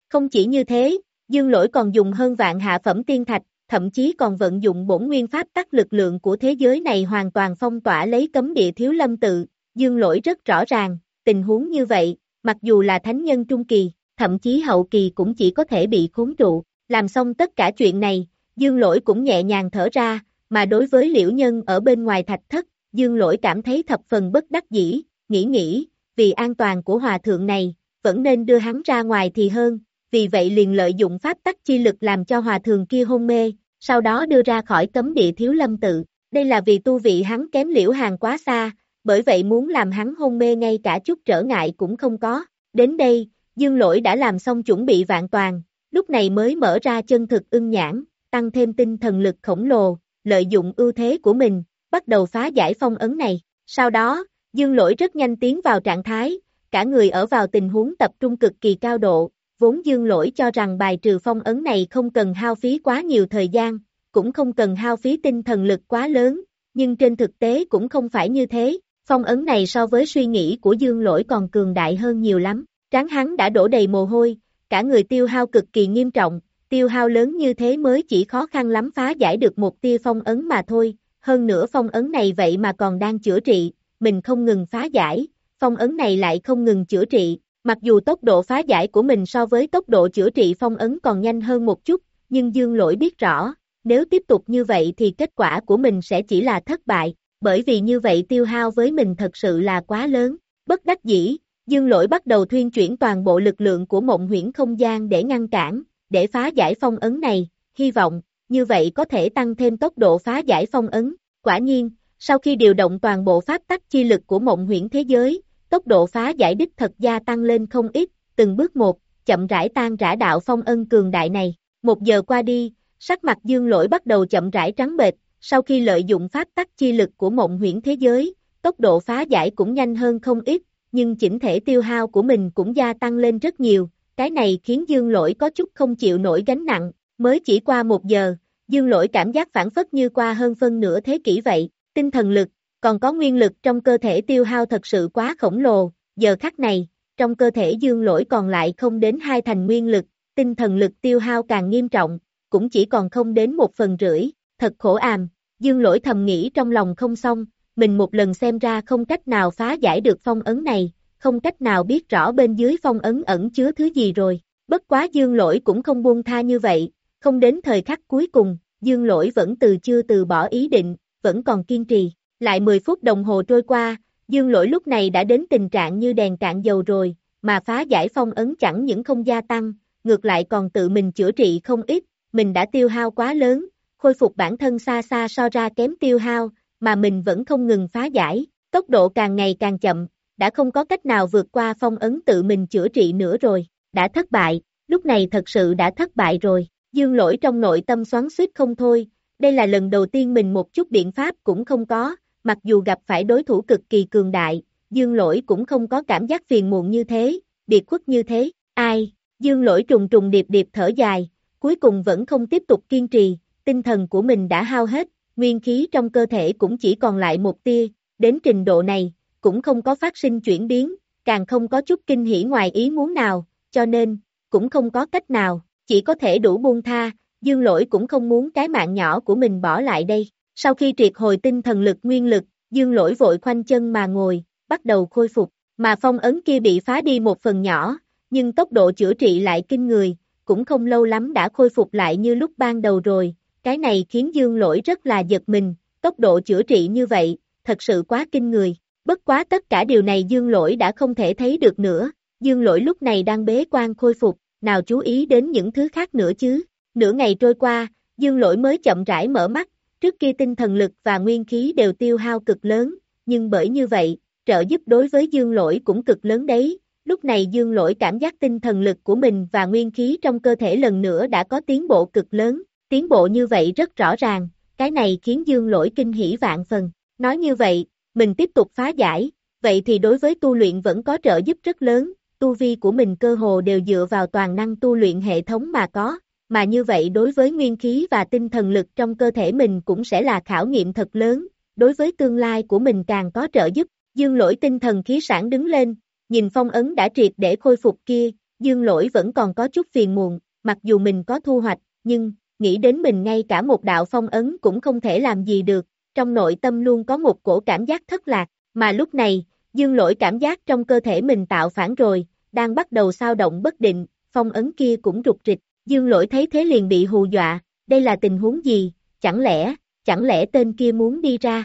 Không chỉ như thế, Dương Lỗi còn dùng hơn vạn hạ phẩm tiên thạch, thậm chí còn vận dụng bổn nguyên pháp tắc lực lượng của thế giới này hoàn toàn phong tỏa lấy cấm địa thiếu lâm tự. Dương Lỗi rất rõ ràng, tình huống như vậy, mặc dù là thánh nhân trung kỳ, thậm chí hậu kỳ cũng chỉ có thể bị khốn trụ. Làm xong tất cả chuyện này, Dương Lỗi cũng nhẹ nhàng thở ra, mà đối với liễu nhân ở bên ngoài thạch thất, Dương Lỗi cảm thấy thập phần bất đắc dĩ, nghĩ nghĩ, vì an toàn của hòa thượng này, vẫn nên đưa hắn ra ngoài thì hơn, vì vậy liền lợi dụng pháp tắc chi lực làm cho hòa thượng kia hôn mê, sau đó đưa ra khỏi cấm địa thiếu lâm tự. Đây là vì tu vị hắn kém liễu hàng quá xa, bởi vậy muốn làm hắn hôn mê ngay cả chút trở ngại cũng không có. Đến đây, Dương Lỗi đã làm xong chuẩn bị vạn toàn, lúc này mới mở ra chân thực ưng nhãn, tăng thêm tinh thần lực khổng lồ, lợi dụng ưu thế của mình, bắt đầu phá giải phong ấn này. Sau đó, Dương Lỗi rất nhanh tiến vào trạng thái, cả người ở vào tình huống tập trung cực kỳ cao độ, vốn Dương Lỗi cho rằng bài trừ phong ấn này không cần hao phí quá nhiều thời gian, cũng không cần hao phí tinh thần lực quá lớn, nhưng trên thực tế cũng không phải như thế, phong ấn này so với suy nghĩ của Dương Lỗi còn cường đại hơn nhiều lắm, tráng hắn đã đổ đầy mồ hôi, cả người tiêu hao cực kỳ nghiêm trọng, tiêu hao lớn như thế mới chỉ khó khăn lắm phá giải được một tia phong ấn mà thôi, hơn nữa phong ấn này vậy mà còn đang chữa trị, mình không ngừng phá giải, phong ấn này lại không ngừng chữa trị, mặc dù tốc độ phá giải của mình so với tốc độ chữa trị phong ấn còn nhanh hơn một chút, nhưng Dương Lỗi biết rõ, nếu tiếp tục như vậy thì kết quả của mình sẽ chỉ là thất bại, bởi vì như vậy tiêu hao với mình thật sự là quá lớn, bất đắc dĩ, Dương Lỗi bắt đầu thuyên chuyển toàn bộ lực lượng của mộng huyễn không gian để ngăn cản, để phá giải phong ấn này, hy vọng, như vậy có thể tăng thêm tốc độ phá giải phong ấn. Quả nhiên, sau khi điều động toàn bộ pháp tắc chi lực của mộng huyễn thế giới, tốc độ phá giải đích thật gia tăng lên không ít, từng bước một, chậm rãi tan rã đạo phong ân cường đại này. Một giờ qua đi, sắc mặt dương lỗi bắt đầu chậm rãi trắng bệt. sau khi lợi dụng pháp tắc chi lực của mộng huyễn thế giới, tốc độ phá giải cũng nhanh hơn không ít, nhưng chỉnh thể tiêu hao của mình cũng gia tăng lên rất nhiều, cái này khiến dương lỗi có chút không chịu nổi gánh nặng, mới chỉ qua một giờ, dương lỗi cảm giác phản phất như qua hơn phân nửa thế kỷ vậy, tinh thần lực, còn có nguyên lực trong cơ thể tiêu hao thật sự quá khổng lồ, giờ khắc này, trong cơ thể dương lỗi còn lại không đến hai thành nguyên lực, tinh thần lực tiêu hao càng nghiêm trọng, cũng chỉ còn không đến một phần rưỡi, thật khổ àm, dương lỗi thầm nghĩ trong lòng không xong, mình một lần xem ra không cách nào phá giải được phong ấn này, không cách nào biết rõ bên dưới phong ấn ẩn chứa thứ gì rồi, bất quá dương lỗi cũng không buông tha như vậy, không đến thời khắc cuối cùng, dương lỗi vẫn từ chưa từ bỏ ý định, vẫn còn kiên trì, lại 10 phút đồng hồ trôi qua, dương lỗi lúc này đã đến tình trạng như đèn cạn dầu rồi, mà phá giải phong ấn chẳng những không gia tăng, ngược lại còn tự mình chữa trị không ít, mình đã tiêu hao quá lớn, khôi phục bản thân xa xa so ra kém tiêu hao, mà mình vẫn không ngừng phá giải, tốc độ càng ngày càng chậm, đã không có cách nào vượt qua phong ấn tự mình chữa trị nữa rồi, đã thất bại, lúc này thật sự đã thất bại rồi, dương lỗi trong nội tâm xoắn suýt không thôi, đây là lần đầu tiên mình một chút biện pháp cũng không có, mặc dù gặp phải đối thủ cực kỳ cường đại, dương lỗi cũng không có cảm giác phiền muộn như thế, biệt khuất như thế, ai, dương lỗi trùng trùng điệp điệp thở dài, cuối cùng vẫn không tiếp tục kiên trì, tinh thần của mình đã hao hết, nguyên khí trong cơ thể cũng chỉ còn lại một tia, đến trình độ này, cũng không có phát sinh chuyển biến, càng không có chút kinh hỉ ngoài ý muốn nào, cho nên, cũng không có cách nào, chỉ có thể đủ buông tha, dương lỗi cũng không muốn cái mạng nhỏ của mình bỏ lại đây. Sau khi triệt hồi tinh thần lực nguyên lực, dương lỗi vội khoanh chân mà ngồi, bắt đầu khôi phục, mà phong ấn kia bị phá đi một phần nhỏ, nhưng tốc độ chữa trị lại kinh người, cũng không lâu lắm đã khôi phục lại như lúc ban đầu rồi, cái này khiến dương lỗi rất là giật mình, tốc độ chữa trị như vậy, thật sự quá kinh người. Bất quá tất cả điều này dương lỗi đã không thể thấy được nữa, dương lỗi lúc này đang bế quan khôi phục, nào chú ý đến những thứ khác nữa chứ. Nửa ngày trôi qua, dương lỗi mới chậm rãi mở mắt, trước kia tinh thần lực và nguyên khí đều tiêu hao cực lớn, nhưng bởi như vậy, trợ giúp đối với dương lỗi cũng cực lớn đấy. Lúc này dương lỗi cảm giác tinh thần lực của mình và nguyên khí trong cơ thể lần nữa đã có tiến bộ cực lớn, tiến bộ như vậy rất rõ ràng, cái này khiến dương lỗi kinh hỉ vạn phần. Nói như vậy, mình tiếp tục phá giải, vậy thì đối với tu luyện vẫn có trợ giúp rất lớn, tu vi của mình cơ hồ đều dựa vào toàn năng tu luyện hệ thống mà có, mà như vậy đối với nguyên khí và tinh thần lực trong cơ thể mình cũng sẽ là khảo nghiệm thật lớn, đối với tương lai của mình càng có trợ giúp, dương lỗi tinh thần khí sản đứng lên, nhìn phong ấn đã triệt để khôi phục kia, dương lỗi vẫn còn có chút phiền muộn, mặc dù mình có thu hoạch, nhưng, nghĩ đến mình ngay cả một đạo phong ấn cũng không thể làm gì được, trong nội tâm luôn có một cổ cảm giác thất lạc, mà lúc này, dương lỗi cảm giác trong cơ thể mình tạo phản rồi, đang bắt đầu sao động bất định, phong ấn kia cũng rụt rịch, dương lỗi thấy thế liền bị hù dọa, đây là tình huống gì, chẳng lẽ, chẳng lẽ tên kia muốn đi ra?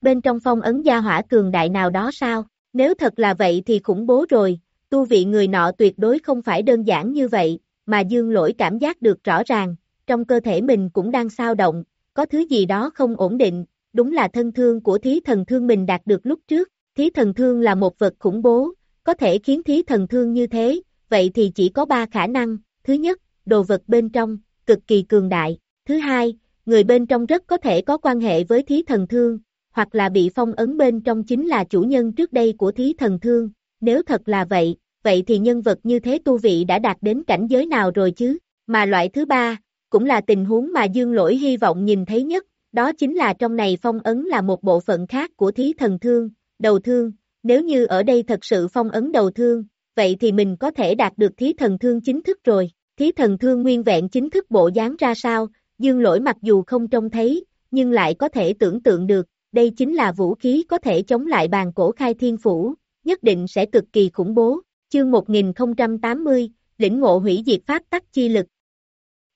Bên trong phong ấn gia hỏa cường đại nào đó sao? Nếu thật là vậy thì khủng bố rồi, tu vị người nọ tuyệt đối không phải đơn giản như vậy, mà dương lỗi cảm giác được rõ ràng, trong cơ thể mình cũng đang sao động, có thứ gì đó không ổn định, đúng là thân thương của thí thần thương mình đạt được lúc trước, thí thần thương là một vật khủng bố, có thể khiến thí thần thương như thế, vậy thì chỉ có ba khả năng, thứ nhất, đồ vật bên trong, cực kỳ cường đại, thứ hai, người bên trong rất có thể có quan hệ với thí thần thương, hoặc là bị phong ấn bên trong chính là chủ nhân trước đây của thí thần thương, nếu thật là vậy, vậy thì nhân vật như thế tu vị đã đạt đến cảnh giới nào rồi chứ, mà loại thứ ba, cũng là tình huống mà Dương Lỗi hy vọng nhìn thấy nhất, đó chính là trong này phong ấn là một bộ phận khác của thí thần thương, đầu thương, nếu như ở đây thật sự phong ấn đầu thương, vậy thì mình có thể đạt được thí thần thương chính thức rồi, thí thần thương nguyên vẹn chính thức bộ dáng ra sao, Dương Lỗi mặc dù không trông thấy, nhưng lại có thể tưởng tượng được, đây chính là vũ khí có thể chống lại bàn cổ khai thiên phủ, nhất định sẽ cực kỳ khủng bố. Chương 1080, lĩnh ngộ hủy diệt pháp tắc chi lực,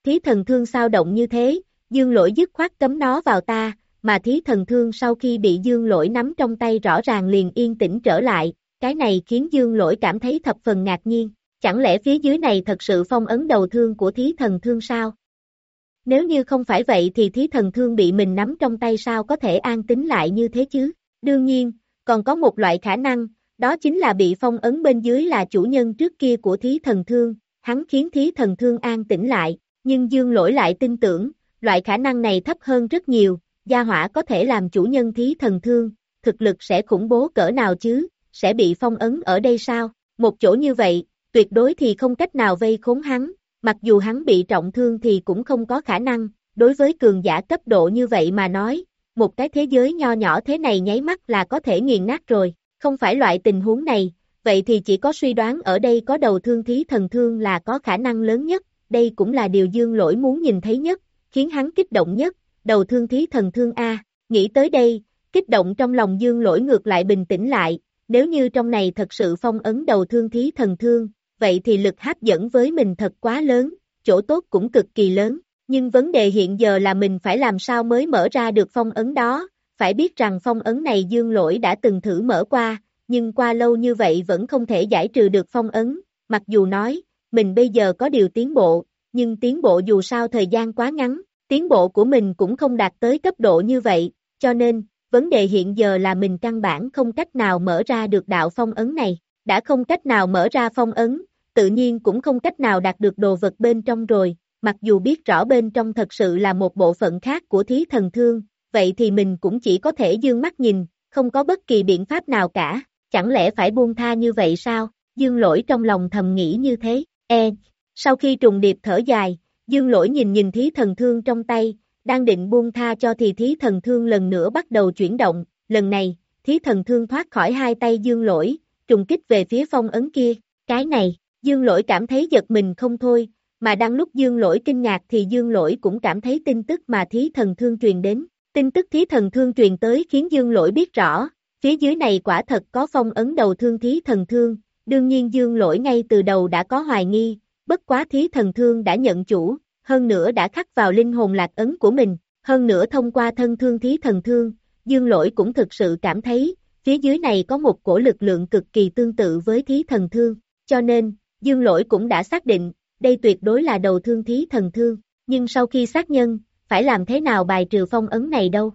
thí thần thương sao động như thế, dương lỗi dứt khoát cấm nó vào ta, mà thí thần thương sau khi bị dương lỗi nắm trong tay rõ ràng liền yên tĩnh trở lại, cái này khiến dương lỗi cảm thấy thập phần ngạc nhiên, chẳng lẽ phía dưới này thật sự phong ấn đầu thương của thí thần thương sao? Nếu như không phải vậy thì thí thần thương bị mình nắm trong tay sao có thể an tính lại như thế chứ? Đương nhiên, còn có một loại khả năng, đó chính là bị phong ấn bên dưới là chủ nhân trước kia của thí thần thương, hắn khiến thí thần thương an tĩnh lại, nhưng Dương Lỗi lại tin tưởng, loại khả năng này thấp hơn rất nhiều, gia hỏa có thể làm chủ nhân thí thần thương, thực lực sẽ khủng bố cỡ nào chứ, sẽ bị phong ấn ở đây sao, một chỗ như vậy, tuyệt đối thì không cách nào vây khốn hắn, mặc dù hắn bị trọng thương thì cũng không có khả năng, đối với cường giả cấp độ như vậy mà nói, một cái thế giới nho nhỏ thế này nháy mắt là có thể nghiền nát rồi, không phải loại tình huống này, vậy thì chỉ có suy đoán ở đây có đầu thương thí thần thương là có khả năng lớn nhất, đây cũng là điều dương lỗi muốn nhìn thấy nhất, khiến hắn kích động nhất, đầu thương thí thần thương A, nghĩ tới đây, kích động trong lòng dương lỗi ngược lại bình tĩnh lại, nếu như trong này thật sự phong ấn đầu thương thí thần thương, vậy thì lực hấp dẫn với mình thật quá lớn, chỗ tốt cũng cực kỳ lớn, nhưng vấn đề hiện giờ là mình phải làm sao mới mở ra được phong ấn đó, phải biết rằng phong ấn này dương lỗi đã từng thử mở qua, nhưng qua lâu như vậy vẫn không thể giải trừ được phong ấn, mặc dù nói, mình bây giờ có điều tiến bộ, nhưng tiến bộ dù sao thời gian quá ngắn, tiến bộ của mình cũng không đạt tới cấp độ như vậy, cho nên, vấn đề hiện giờ là mình căn bản không cách nào mở ra được đạo phong ấn này, đã không cách nào mở ra phong ấn, tự nhiên cũng không cách nào đạt được đồ vật bên trong rồi, mặc dù biết rõ bên trong thật sự là một bộ phận khác của thí thần thương, vậy thì mình cũng chỉ có thể dương mắt nhìn, không có bất kỳ biện pháp nào cả, chẳng lẽ phải buông tha như vậy sao, dương lỗi trong lòng thầm nghĩ như thế. E, sau khi trùng điệp thở dài, dương lỗi nhìn nhìn thí thần thương trong tay, đang định buông tha cho thì thí thần thương lần nữa bắt đầu chuyển động, lần này, thí thần thương thoát khỏi hai tay dương lỗi, trùng kích về phía phong ấn kia, cái này, dương lỗi cảm thấy giật mình không thôi, mà đang lúc dương lỗi kinh ngạc thì dương lỗi cũng cảm thấy tin tức mà thí thần thương truyền đến, tin tức thí thần thương truyền tới khiến dương lỗi biết rõ, phía dưới này quả thật có phong ấn đầu thương thí thần thương, đương nhiên dương lỗi ngay từ đầu đã có hoài nghi, bất quá thí thần thương đã nhận chủ, hơn nữa đã khắc vào linh hồn lạc ấn của mình, hơn nữa thông qua thân thương thí thần thương, dương lỗi cũng thực sự cảm thấy, phía dưới này có một cổ lực lượng cực kỳ tương tự với thí thần thương, cho nên, dương lỗi cũng đã xác định, đây tuyệt đối là đầu thương thí thần thương, nhưng sau khi xác nhân, phải làm thế nào bài trừ phong ấn này đâu.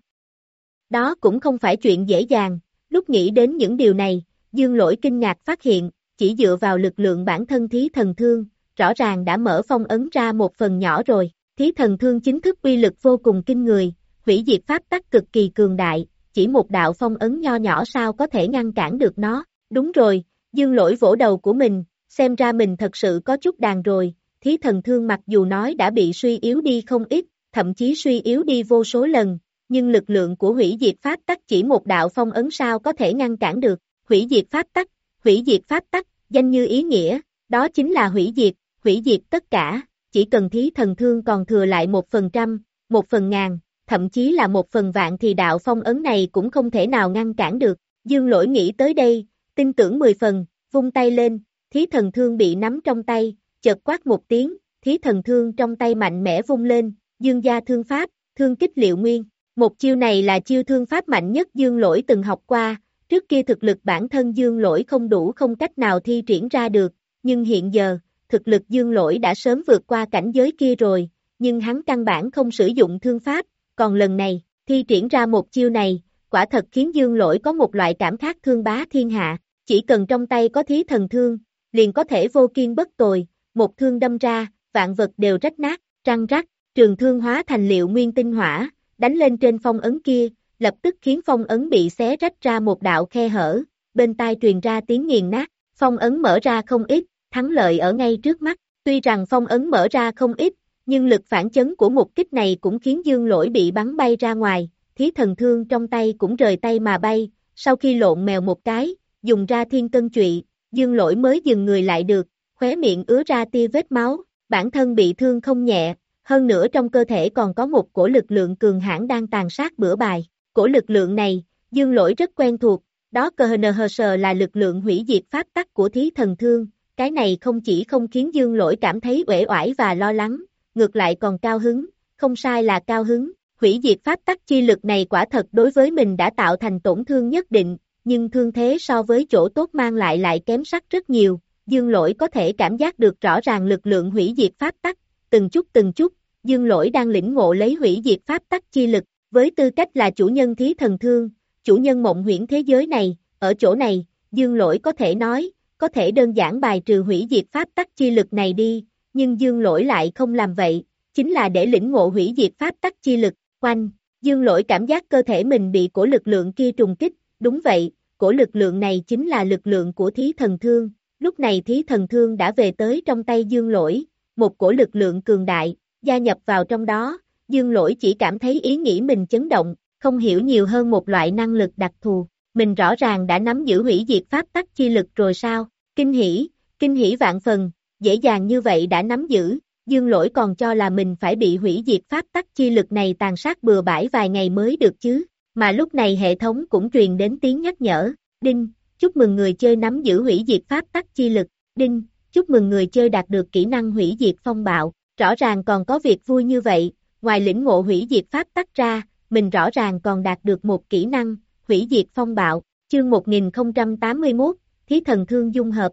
Đó cũng không phải chuyện dễ dàng, lúc nghĩ đến những điều này, dương lỗi kinh ngạc phát hiện, chỉ dựa vào lực lượng bản thân thí thần thương, rõ ràng đã mở phong ấn ra một phần nhỏ rồi, thí thần thương chính thức uy lực vô cùng kinh người, hủy diệt pháp tắc cực kỳ cường đại, chỉ một đạo phong ấn nho nhỏ sao có thể ngăn cản được nó, đúng rồi, dương lỗi vỗ đầu của mình, xem ra mình thật sự có chút đàn rồi, thí thần thương mặc dù nói đã bị suy yếu đi không ít, thậm chí suy yếu đi vô số lần, nhưng lực lượng của hủy diệt pháp tắc chỉ một đạo phong ấn sao có thể ngăn cản được, hủy diệt pháp tắc, hủy diệt pháp tắc, danh như ý nghĩa, đó chính là hủy diệt, hủy diệt tất cả, chỉ cần thí thần thương còn thừa lại một phần trăm, một phần ngàn, thậm chí là một phần vạn thì đạo phong ấn này cũng không thể nào ngăn cản được, dương lỗi nghĩ tới đây, tin tưởng mười phần, vung tay lên, thí thần thương bị nắm trong tay, chợt quát một tiếng, thí thần thương trong tay mạnh mẽ vung lên, dương gia thương pháp, thương kích liệu nguyên. Một chiêu này là chiêu thương pháp mạnh nhất dương lỗi từng học qua, trước kia thực lực bản thân dương lỗi không đủ không cách nào thi triển ra được, nhưng hiện giờ, thực lực dương lỗi đã sớm vượt qua cảnh giới kia rồi, nhưng hắn căn bản không sử dụng thương pháp, còn lần này, thi triển ra một chiêu này, quả thật khiến dương lỗi có một loại cảm khác thương bá thiên hạ, chỉ cần trong tay có thí thần thương, liền có thể vô kiên bất tồi, một thương đâm ra, vạn vật đều rách nát, trăng rắc, trường thương hóa thành liệu nguyên tinh hỏa, đánh lên trên phong ấn kia, lập tức khiến phong ấn bị xé rách ra một đạo khe hở, bên tai truyền ra tiếng nghiền nát, phong ấn mở ra không ít, thắng lợi ở ngay trước mắt, tuy rằng phong ấn mở ra không ít, nhưng lực phản chấn của một kích này cũng khiến dương lỗi bị bắn bay ra ngoài, thí thần thương trong tay cũng rời tay mà bay, sau khi lộn mèo một cái, dùng ra thiên cân trụy, dương lỗi mới dừng người lại được, khóe miệng ứa ra tia vết máu, bản thân bị thương không nhẹ, hơn nữa trong cơ thể còn có một cổ lực lượng cường hãn đang tàn sát bữa bài. Cổ lực lượng này, dương lỗi rất quen thuộc, đó cơ sờ là lực lượng hủy diệt pháp tắc của thí thần thương, cái này không chỉ không khiến dương lỗi cảm thấy uể oải và lo lắng, ngược lại còn cao hứng, không sai là cao hứng, hủy diệt pháp tắc chi lực này quả thật đối với mình đã tạo thành tổn thương nhất định, nhưng thương thế so với chỗ tốt mang lại lại kém sắc rất nhiều, dương lỗi có thể cảm giác được rõ ràng lực lượng hủy diệt pháp tắc, từng chút từng chút, dương lỗi đang lĩnh ngộ lấy hủy diệt pháp tắc chi lực, với tư cách là chủ nhân thí thần thương, chủ nhân mộng huyễn thế giới này, ở chỗ này, dương lỗi có thể nói, có thể đơn giản bài trừ hủy diệt pháp tắc chi lực này đi, nhưng dương lỗi lại không làm vậy, chính là để lĩnh ngộ hủy diệt pháp tắc chi lực, quanh, dương lỗi cảm giác cơ thể mình bị cổ lực lượng kia trùng kích, đúng vậy, cổ lực lượng này chính là lực lượng của thí thần thương, lúc này thí thần thương đã về tới trong tay dương lỗi, một cổ lực lượng cường đại, gia nhập vào trong đó, dương lỗi chỉ cảm thấy ý nghĩ mình chấn động, không hiểu nhiều hơn một loại năng lực đặc thù, mình rõ ràng đã nắm giữ hủy diệt pháp tắc chi lực rồi sao, kinh hỉ, kinh hỉ vạn phần, dễ dàng như vậy đã nắm giữ, dương lỗi còn cho là mình phải bị hủy diệt pháp tắc chi lực này tàn sát bừa bãi vài ngày mới được chứ, mà lúc này hệ thống cũng truyền đến tiếng nhắc nhở, đinh, chúc mừng người chơi nắm giữ hủy diệt pháp tắc chi lực, đinh, chúc mừng người chơi đạt được kỹ năng hủy diệt phong bạo, rõ ràng còn có việc vui như vậy, ngoài lĩnh ngộ hủy diệt pháp tắc ra, mình rõ ràng còn đạt được một kỹ năng, hủy diệt phong bạo, chương 1081, Thí thần thương dung hợp.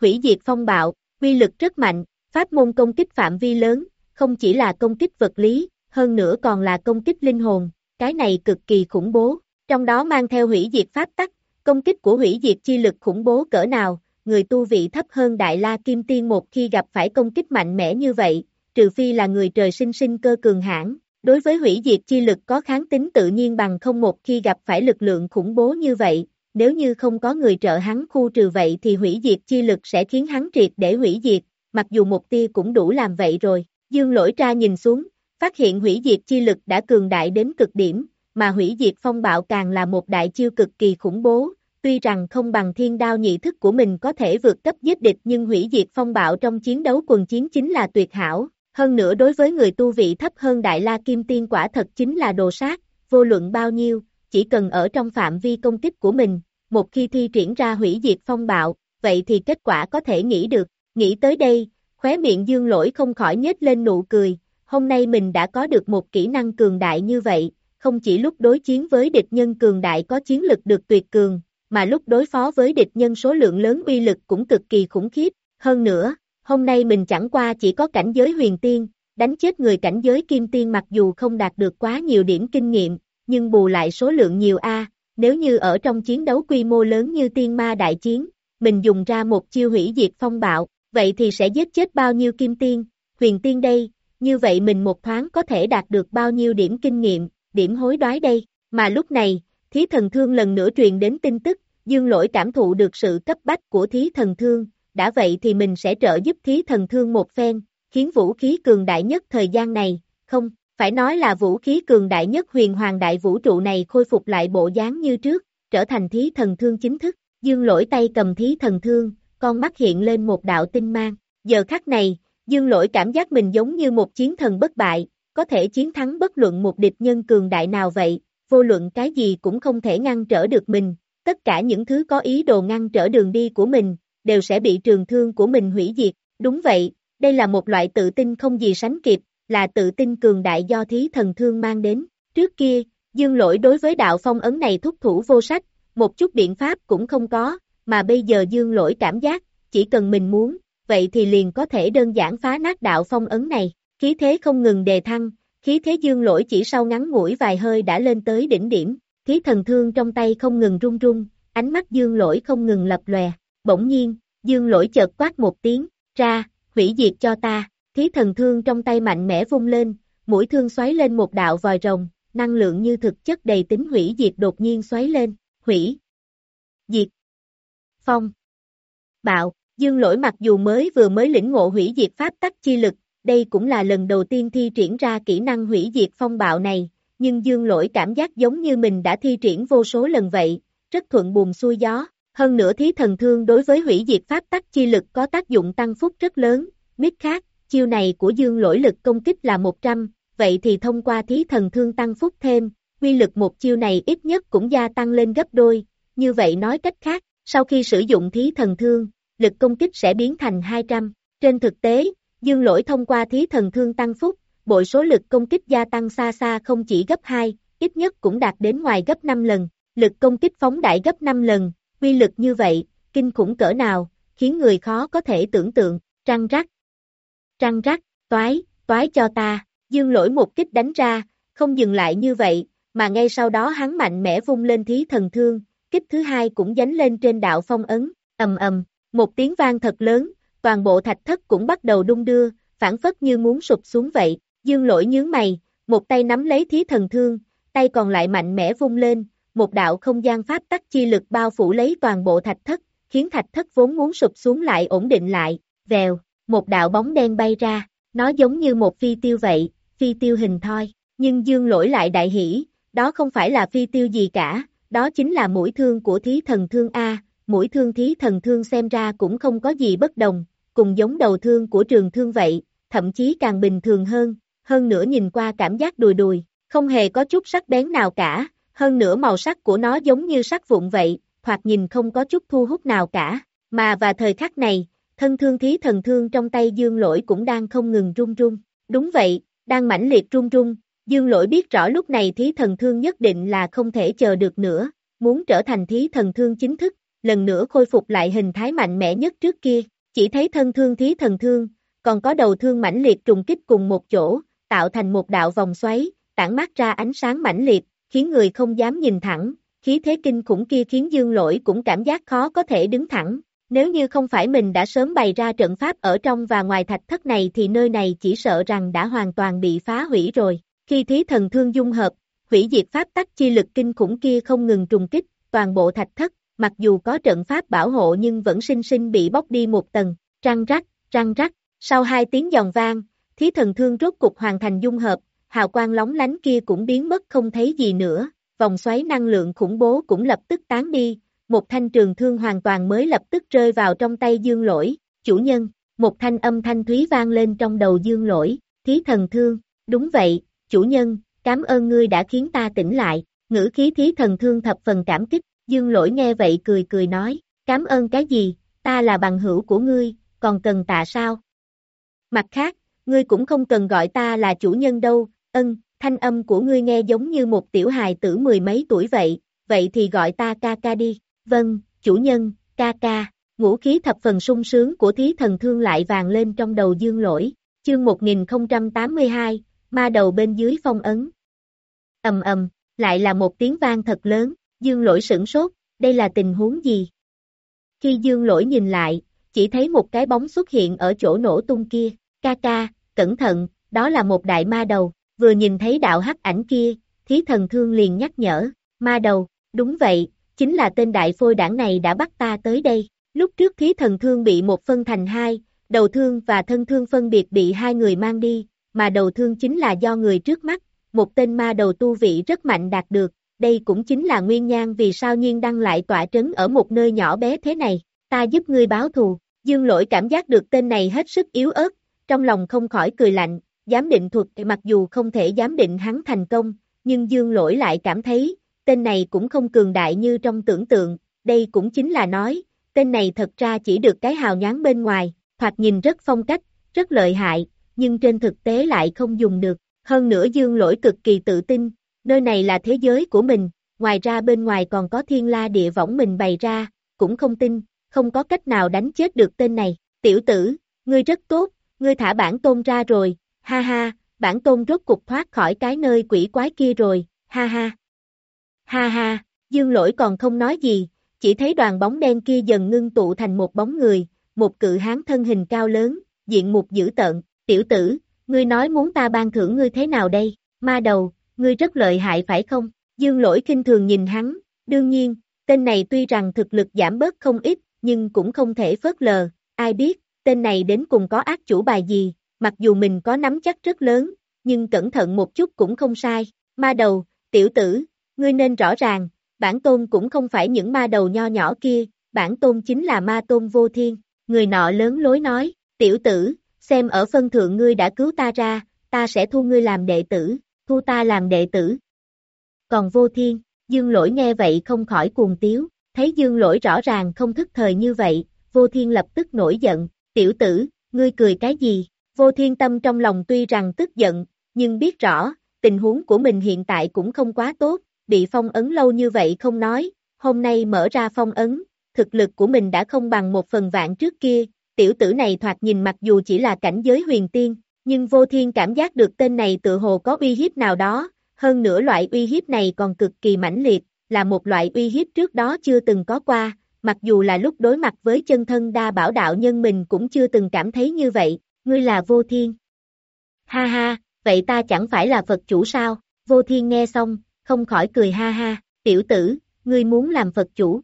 Hủy diệt phong bạo, uy lực rất mạnh, pháp môn công kích phạm vi lớn, không chỉ là công kích vật lý, hơn nữa còn là công kích linh hồn, cái này cực kỳ khủng bố, trong đó mang theo hủy diệt pháp tắc, công kích của hủy diệt chi lực khủng bố cỡ nào, người tu vị thấp hơn Đại La Kim Tiên một khi gặp phải công kích mạnh mẽ như vậy, trừ phi là người trời sinh sinh cơ cường hãn, đối với hủy diệt chi lực có kháng tính tự nhiên bằng không một khi gặp phải lực lượng khủng bố như vậy, nếu như không có người trợ hắn khu trừ vậy thì hủy diệt chi lực sẽ khiến hắn triệt để hủy diệt, mặc dù một tia cũng đủ làm vậy rồi, dương lỗi tra nhìn xuống, phát hiện hủy diệt chi lực đã cường đại đến cực điểm, mà hủy diệt phong bạo càng là một đại chiêu cực kỳ khủng bố, tuy rằng không bằng thiên đao nhị thức của mình có thể vượt cấp giết địch nhưng hủy diệt phong bạo trong chiến đấu quần chiến chính là tuyệt hảo, hơn nữa đối với người tu vị thấp hơn Đại La Kim Tiên quả thật chính là đồ sát, vô luận bao nhiêu, chỉ cần ở trong phạm vi công kích của mình, một khi thi triển ra hủy diệt phong bạo, vậy thì kết quả có thể nghĩ được, nghĩ tới đây, khóe miệng dương lỗi không khỏi nhếch lên nụ cười, hôm nay mình đã có được một kỹ năng cường đại như vậy, không chỉ lúc đối chiến với địch nhân cường đại có chiến lực được tuyệt cường, mà lúc đối phó với địch nhân số lượng lớn uy lực cũng cực kỳ khủng khiếp, hơn nữa, hôm nay mình chẳng qua chỉ có cảnh giới huyền tiên, đánh chết người cảnh giới kim tiên mặc dù không đạt được quá nhiều điểm kinh nghiệm, nhưng bù lại số lượng nhiều A, nếu như ở trong chiến đấu quy mô lớn như tiên ma đại chiến, mình dùng ra một chiêu hủy diệt phong bạo, vậy thì sẽ giết chết bao nhiêu kim tiên, huyền tiên đây, như vậy mình một thoáng có thể đạt được bao nhiêu điểm kinh nghiệm, điểm hối đoái đây, mà lúc này, thí thần thương lần nữa truyền đến tin tức, dương lỗi cảm thụ được sự cấp bách của thí thần thương, đã vậy thì mình sẽ trợ giúp thí thần thương một phen, khiến vũ khí cường đại nhất thời gian này, không, phải nói là vũ khí cường đại nhất huyền hoàng đại vũ trụ này khôi phục lại bộ dáng như trước, trở thành thí thần thương chính thức, dương lỗi tay cầm thí thần thương, con mắt hiện lên một đạo tinh mang, giờ khắc này, dương lỗi cảm giác mình giống như một chiến thần bất bại, có thể chiến thắng bất luận một địch nhân cường đại nào vậy, vô luận cái gì cũng không thể ngăn trở được mình, tất cả những thứ có ý đồ ngăn trở đường đi của mình, đều sẽ bị trường thương của mình hủy diệt, đúng vậy, đây là một loại tự tin không gì sánh kịp, là tự tin cường đại do thí thần thương mang đến, trước kia, dương lỗi đối với đạo phong ấn này thúc thủ vô sách, một chút biện pháp cũng không có, mà bây giờ dương lỗi cảm giác, chỉ cần mình muốn, vậy thì liền có thể đơn giản phá nát đạo phong ấn này, khí thế không ngừng đề thăng, khí thế dương lỗi chỉ sau ngắn ngủi vài hơi đã lên tới đỉnh điểm, thí thần thương trong tay không ngừng rung rung, ánh mắt dương lỗi không ngừng lập lòe, bỗng nhiên, dương lỗi chợt quát một tiếng, ra, hủy diệt cho ta, thí thần thương trong tay mạnh mẽ vung lên, mũi thương xoáy lên một đạo vòi rồng, năng lượng như thực chất đầy tính hủy diệt đột nhiên xoáy lên, hủy, diệt, phong, bạo, dương lỗi mặc dù mới vừa mới lĩnh ngộ hủy diệt pháp tắc chi lực, đây cũng là lần đầu tiên thi triển ra kỹ năng hủy diệt phong bạo này, nhưng dương lỗi cảm giác giống như mình đã thi triển vô số lần vậy, rất thuận buồm xuôi gió. Hơn nữa thí thần thương đối với hủy diệt pháp tắc chi lực có tác dụng tăng phúc rất lớn, mít khác, chiêu này của dương lỗi lực công kích là 100, vậy thì thông qua thí thần thương tăng phúc thêm, quy lực một chiêu này ít nhất cũng gia tăng lên gấp đôi, như vậy nói cách khác, sau khi sử dụng thí thần thương, lực công kích sẽ biến thành 200. Trên thực tế, dương lỗi thông qua thí thần thương tăng phúc, bội số lực công kích gia tăng xa xa không chỉ gấp 2, ít nhất cũng đạt đến ngoài gấp 5 lần, lực công kích phóng đại gấp 5 lần, quy lực như vậy, kinh khủng cỡ nào, khiến người khó có thể tưởng tượng, trăng rắc, trăng rắc, toái, toái cho ta, dương lỗi một kích đánh ra, không dừng lại như vậy, mà ngay sau đó hắn mạnh mẽ vung lên thí thần thương, kích thứ hai cũng dánh lên trên đạo phong ấn, ầm ầm, một tiếng vang thật lớn, toàn bộ thạch thất cũng bắt đầu đung đưa, phản phất như muốn sụp xuống vậy, dương lỗi nhướng mày, một tay nắm lấy thí thần thương, tay còn lại mạnh mẽ vung lên, một đạo không gian pháp tắc chi lực bao phủ lấy toàn bộ thạch thất, khiến thạch thất vốn muốn sụp xuống lại ổn định lại, vèo, một đạo bóng đen bay ra, nó giống như một phi tiêu vậy, phi tiêu hình thoi, nhưng dương lỗi lại đại hỷ, đó không phải là phi tiêu gì cả, đó chính là mũi thương của thí thần thương A, mũi thương thí thần thương xem ra cũng không có gì bất đồng, cùng giống đầu thương của trường thương vậy, thậm chí càng bình thường hơn, hơn nữa nhìn qua cảm giác đùi đùi, không hề có chút sắc bén nào cả, hơn nữa màu sắc của nó giống như sắc vụn vậy, hoặc nhìn không có chút thu hút nào cả, mà và thời khắc này, thân thương thí thần thương trong tay dương lỗi cũng đang không ngừng run run, đúng vậy, đang mãnh liệt run run, dương lỗi biết rõ lúc này thí thần thương nhất định là không thể chờ được nữa, muốn trở thành thí thần thương chính thức, lần nữa khôi phục lại hình thái mạnh mẽ nhất trước kia, chỉ thấy thân thương thí thần thương, còn có đầu thương mãnh liệt trùng kích cùng một chỗ, tạo thành một đạo vòng xoáy, tản mát ra ánh sáng mãnh liệt, khiến người không dám nhìn thẳng, khí thế kinh khủng kia khiến dương lỗi cũng cảm giác khó có thể đứng thẳng. Nếu như không phải mình đã sớm bày ra trận pháp ở trong và ngoài thạch thất này thì nơi này chỉ sợ rằng đã hoàn toàn bị phá hủy rồi. Khi thí thần thương dung hợp, hủy diệt pháp tắc chi lực kinh khủng kia không ngừng trùng kích, toàn bộ thạch thất, mặc dù có trận pháp bảo hộ nhưng vẫn sinh sinh bị bóc đi một tầng, răng rắc, răng rắc, sau hai tiếng giòn vang, thí thần thương rốt cục hoàn thành dung hợp, hào quang lóng lánh kia cũng biến mất không thấy gì nữa, vòng xoáy năng lượng khủng bố cũng lập tức tán đi, một thanh trường thương hoàn toàn mới lập tức rơi vào trong tay dương lỗi, chủ nhân, một thanh âm thanh thúy vang lên trong đầu dương lỗi, thí thần thương, đúng vậy, chủ nhân, cảm ơn ngươi đã khiến ta tỉnh lại, ngữ khí thí thần thương thập phần cảm kích, dương lỗi nghe vậy cười cười nói, cảm ơn cái gì, ta là bằng hữu của ngươi, còn cần tạ sao? Mặt khác, ngươi cũng không cần gọi ta là chủ nhân đâu, ân, thanh âm của ngươi nghe giống như một tiểu hài tử mười mấy tuổi vậy, vậy thì gọi ta ca ca đi, vâng, chủ nhân, ca ca, ngũ khí thập phần sung sướng của thí thần thương lại vàng lên trong đầu dương lỗi, chương 1082, ma đầu bên dưới phong ấn. ầm ầm, lại là một tiếng vang thật lớn, dương lỗi sửng sốt, đây là tình huống gì? Khi dương lỗi nhìn lại, chỉ thấy một cái bóng xuất hiện ở chỗ nổ tung kia, ca ca, cẩn thận, đó là một đại ma đầu, vừa nhìn thấy đạo hắc ảnh kia, thí thần thương liền nhắc nhở, ma đầu, đúng vậy, chính là tên đại phôi đảng này đã bắt ta tới đây, lúc trước thí thần thương bị một phân thành hai, đầu thương và thân thương phân biệt bị hai người mang đi, mà đầu thương chính là do người trước mắt, một tên ma đầu tu vị rất mạnh đạt được, đây cũng chính là nguyên nhân vì sao nhiên đăng lại tỏa trấn ở một nơi nhỏ bé thế này, ta giúp ngươi báo thù, dương lỗi cảm giác được tên này hết sức yếu ớt, trong lòng không khỏi cười lạnh, giám định thuật mặc dù không thể giám định hắn thành công, nhưng dương lỗi lại cảm thấy, tên này cũng không cường đại như trong tưởng tượng, đây cũng chính là nói, tên này thật ra chỉ được cái hào nhoáng bên ngoài, hoặc nhìn rất phong cách, rất lợi hại, nhưng trên thực tế lại không dùng được, hơn nữa dương lỗi cực kỳ tự tin, nơi này là thế giới của mình, ngoài ra bên ngoài còn có thiên la địa võng mình bày ra, cũng không tin, không có cách nào đánh chết được tên này, tiểu tử, ngươi rất tốt, ngươi thả bản tôn ra rồi, ha ha, bản tôn rốt cục thoát khỏi cái nơi quỷ quái kia rồi, ha ha. Ha ha, dương lỗi còn không nói gì, chỉ thấy đoàn bóng đen kia dần ngưng tụ thành một bóng người, một cự hán thân hình cao lớn, diện mục dữ tợn, tiểu tử, ngươi nói muốn ta ban thưởng ngươi thế nào đây, ma đầu, ngươi rất lợi hại phải không, dương lỗi kinh thường nhìn hắn, đương nhiên, tên này tuy rằng thực lực giảm bớt không ít, nhưng cũng không thể phớt lờ, ai biết, tên này đến cùng có ác chủ bài gì, mặc dù mình có nắm chắc rất lớn, nhưng cẩn thận một chút cũng không sai, ma đầu, tiểu tử, ngươi nên rõ ràng, bản tôn cũng không phải những ma đầu nho nhỏ kia, bản tôn chính là ma tôn vô thiên, người nọ lớn lối nói, tiểu tử, xem ở phân thượng ngươi đã cứu ta ra, ta sẽ thu ngươi làm đệ tử, thu ta làm đệ tử. Còn vô thiên, dương lỗi nghe vậy không khỏi cuồng tiếu, thấy dương lỗi rõ ràng không thức thời như vậy, vô thiên lập tức nổi giận, tiểu tử, ngươi cười cái gì, vô thiên tâm trong lòng tuy rằng tức giận, nhưng biết rõ, tình huống của mình hiện tại cũng không quá tốt, bị phong ấn lâu như vậy không nói, hôm nay mở ra phong ấn, thực lực của mình đã không bằng một phần vạn trước kia, tiểu tử này thoạt nhìn mặc dù chỉ là cảnh giới huyền tiên, nhưng vô thiên cảm giác được tên này tự hồ có uy hiếp nào đó, hơn nữa loại uy hiếp này còn cực kỳ mãnh liệt, là một loại uy hiếp trước đó chưa từng có qua, mặc dù là lúc đối mặt với chân thân đa bảo đạo nhân mình cũng chưa từng cảm thấy như vậy, ngươi là vô thiên. Ha ha, vậy ta chẳng phải là Phật chủ sao, vô thiên nghe xong, không khỏi cười ha ha, tiểu tử, ngươi muốn làm Phật chủ.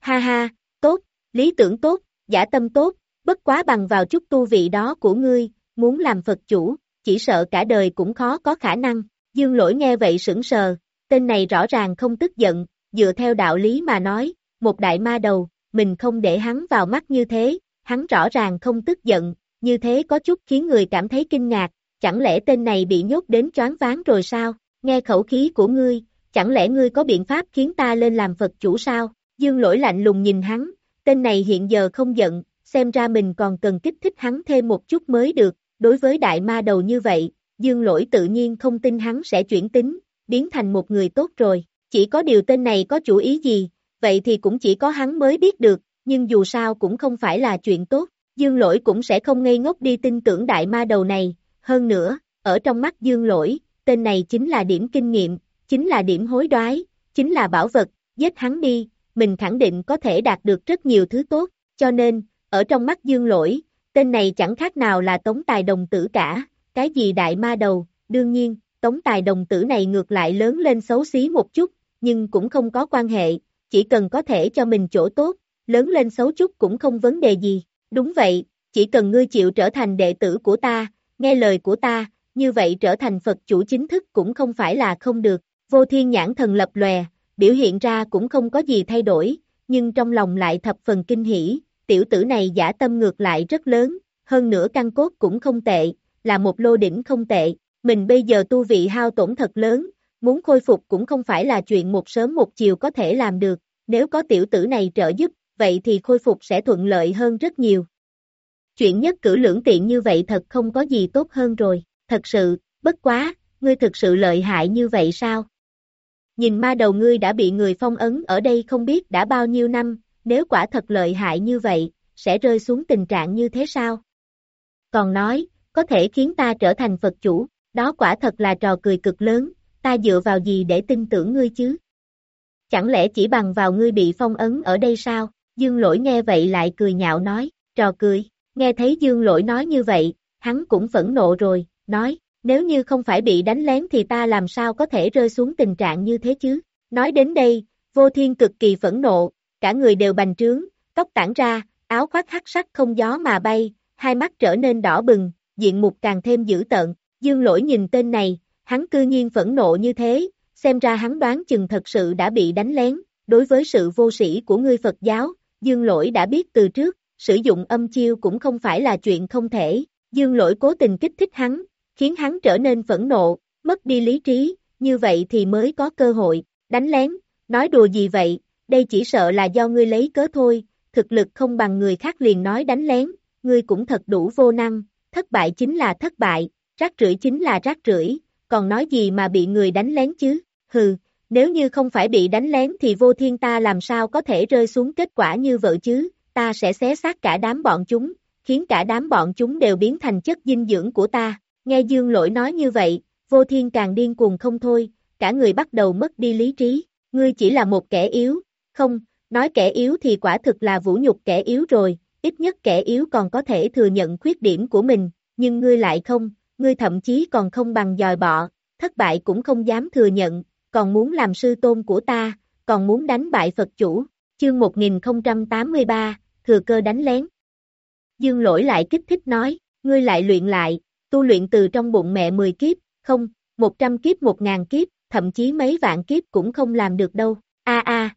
Ha ha, tốt, lý tưởng tốt, giả tâm tốt, bất quá bằng vào chút tu vị đó của ngươi, muốn làm Phật chủ, chỉ sợ cả đời cũng khó có khả năng. Dương lỗi nghe vậy sững sờ, tên này rõ ràng không tức giận, dựa theo đạo lý mà nói, một đại ma đầu, mình không để hắn vào mắt như thế, hắn rõ ràng không tức giận, như thế có chút khiến người cảm thấy kinh ngạc, chẳng lẽ tên này bị nhốt đến choáng váng rồi sao, nghe khẩu khí của ngươi, chẳng lẽ ngươi có biện pháp khiến ta lên làm Phật chủ sao, dương lỗi lạnh lùng nhìn hắn, tên này hiện giờ không giận, xem ra mình còn cần kích thích hắn thêm một chút mới được, đối với đại ma đầu như vậy, dương lỗi tự nhiên không tin hắn sẽ chuyển tính, biến thành một người tốt rồi, chỉ có điều tên này có chủ ý gì, vậy thì cũng chỉ có hắn mới biết được, nhưng dù sao cũng không phải là chuyện tốt, dương lỗi cũng sẽ không ngây ngốc đi tin tưởng đại ma đầu này, hơn nữa, ở trong mắt dương lỗi, tên này chính là điểm kinh nghiệm, chính là điểm hối đoái, chính là bảo vật, giết hắn đi, mình khẳng định có thể đạt được rất nhiều thứ tốt, cho nên, ở trong mắt dương lỗi, tên này chẳng khác nào là tống tài đồng tử cả, cái gì đại ma đầu, đương nhiên, tống tài đồng tử này ngược lại lớn lên xấu xí một chút, nhưng cũng không có quan hệ, chỉ cần có thể cho mình chỗ tốt, lớn lên xấu chút cũng không vấn đề gì, đúng vậy, chỉ cần ngươi chịu trở thành đệ tử của ta, nghe lời của ta, như vậy trở thành Phật chủ chính thức cũng không phải là không được. Vô thiên nhãn thần lập lòe, biểu hiện ra cũng không có gì thay đổi, nhưng trong lòng lại thập phần kinh hỉ, tiểu tử này giả tâm ngược lại rất lớn, hơn nữa căn cốt cũng không tệ, là một lô đỉnh không tệ, mình bây giờ tu vị hao tổn thật lớn, muốn khôi phục cũng không phải là chuyện một sớm một chiều có thể làm được, nếu có tiểu tử này trợ giúp, vậy thì khôi phục sẽ thuận lợi hơn rất nhiều. Chuyện nhất cử lưỡng tiện như vậy thật không có gì tốt hơn rồi, thật sự, bất quá, ngươi thực sự lợi hại như vậy sao? Nhìn ma đầu ngươi đã bị người phong ấn ở đây không biết đã bao nhiêu năm, nếu quả thật lợi hại như vậy, sẽ rơi xuống tình trạng như thế sao? Còn nói, có thể khiến ta trở thành Phật chủ, đó quả thật là trò cười cực lớn, ta dựa vào gì để tin tưởng ngươi chứ? Chẳng lẽ chỉ bằng vào ngươi bị phong ấn ở đây sao? Dương lỗi nghe vậy lại cười nhạo nói, trò cười, nghe thấy dương lỗi nói như vậy, hắn cũng phẫn nộ rồi, nói, nếu như không phải bị đánh lén thì ta làm sao có thể rơi xuống tình trạng như thế chứ? Nói đến đây, vô thiên cực kỳ phẫn nộ, cả người đều bành trướng, tóc tản ra, áo khoác hắc sắc không gió mà bay, hai mắt trở nên đỏ bừng, diện mục càng thêm dữ tợn. Dương lỗi nhìn tên này, hắn cư nhiên phẫn nộ như thế, xem ra hắn đoán chừng thật sự đã bị đánh lén, đối với sự vô sĩ của ngươi Phật giáo, Dương lỗi đã biết từ trước, sử dụng âm chiêu cũng không phải là chuyện không thể, Dương lỗi cố tình kích thích hắn, khiến hắn trở nên phẫn nộ, mất đi lý trí, như vậy thì mới có cơ hội, đánh lén, nói đùa gì vậy, đây chỉ sợ là do ngươi lấy cớ thôi, thực lực không bằng người khác liền nói đánh lén, ngươi cũng thật đủ vô năng, thất bại chính là thất bại, rác rưởi chính là rác rưởi, còn nói gì mà bị người đánh lén chứ, hừ, nếu như không phải bị đánh lén thì vô thiên ta làm sao có thể rơi xuống kết quả như vợ chứ, ta sẽ xé xác cả đám bọn chúng, khiến cả đám bọn chúng đều biến thành chất dinh dưỡng của ta, nghe dương lỗi nói như vậy, vô thiên càng điên cuồng không thôi, cả người bắt đầu mất đi lý trí, ngươi chỉ là một kẻ yếu, không, nói kẻ yếu thì quả thực là vũ nhục kẻ yếu rồi, ít nhất kẻ yếu còn có thể thừa nhận khuyết điểm của mình, nhưng ngươi lại không, ngươi thậm chí còn không bằng dòi bọ, thất bại cũng không dám thừa nhận, còn muốn làm sư tôn của ta, còn muốn đánh bại Phật chủ, chương 1083, thừa cơ đánh lén. Dương lỗi lại kích thích nói, ngươi lại luyện lại, tu luyện từ trong bụng mẹ 10 kiếp, không, 100 kiếp 1000 kiếp, thậm chí mấy vạn kiếp cũng không làm được đâu, a a,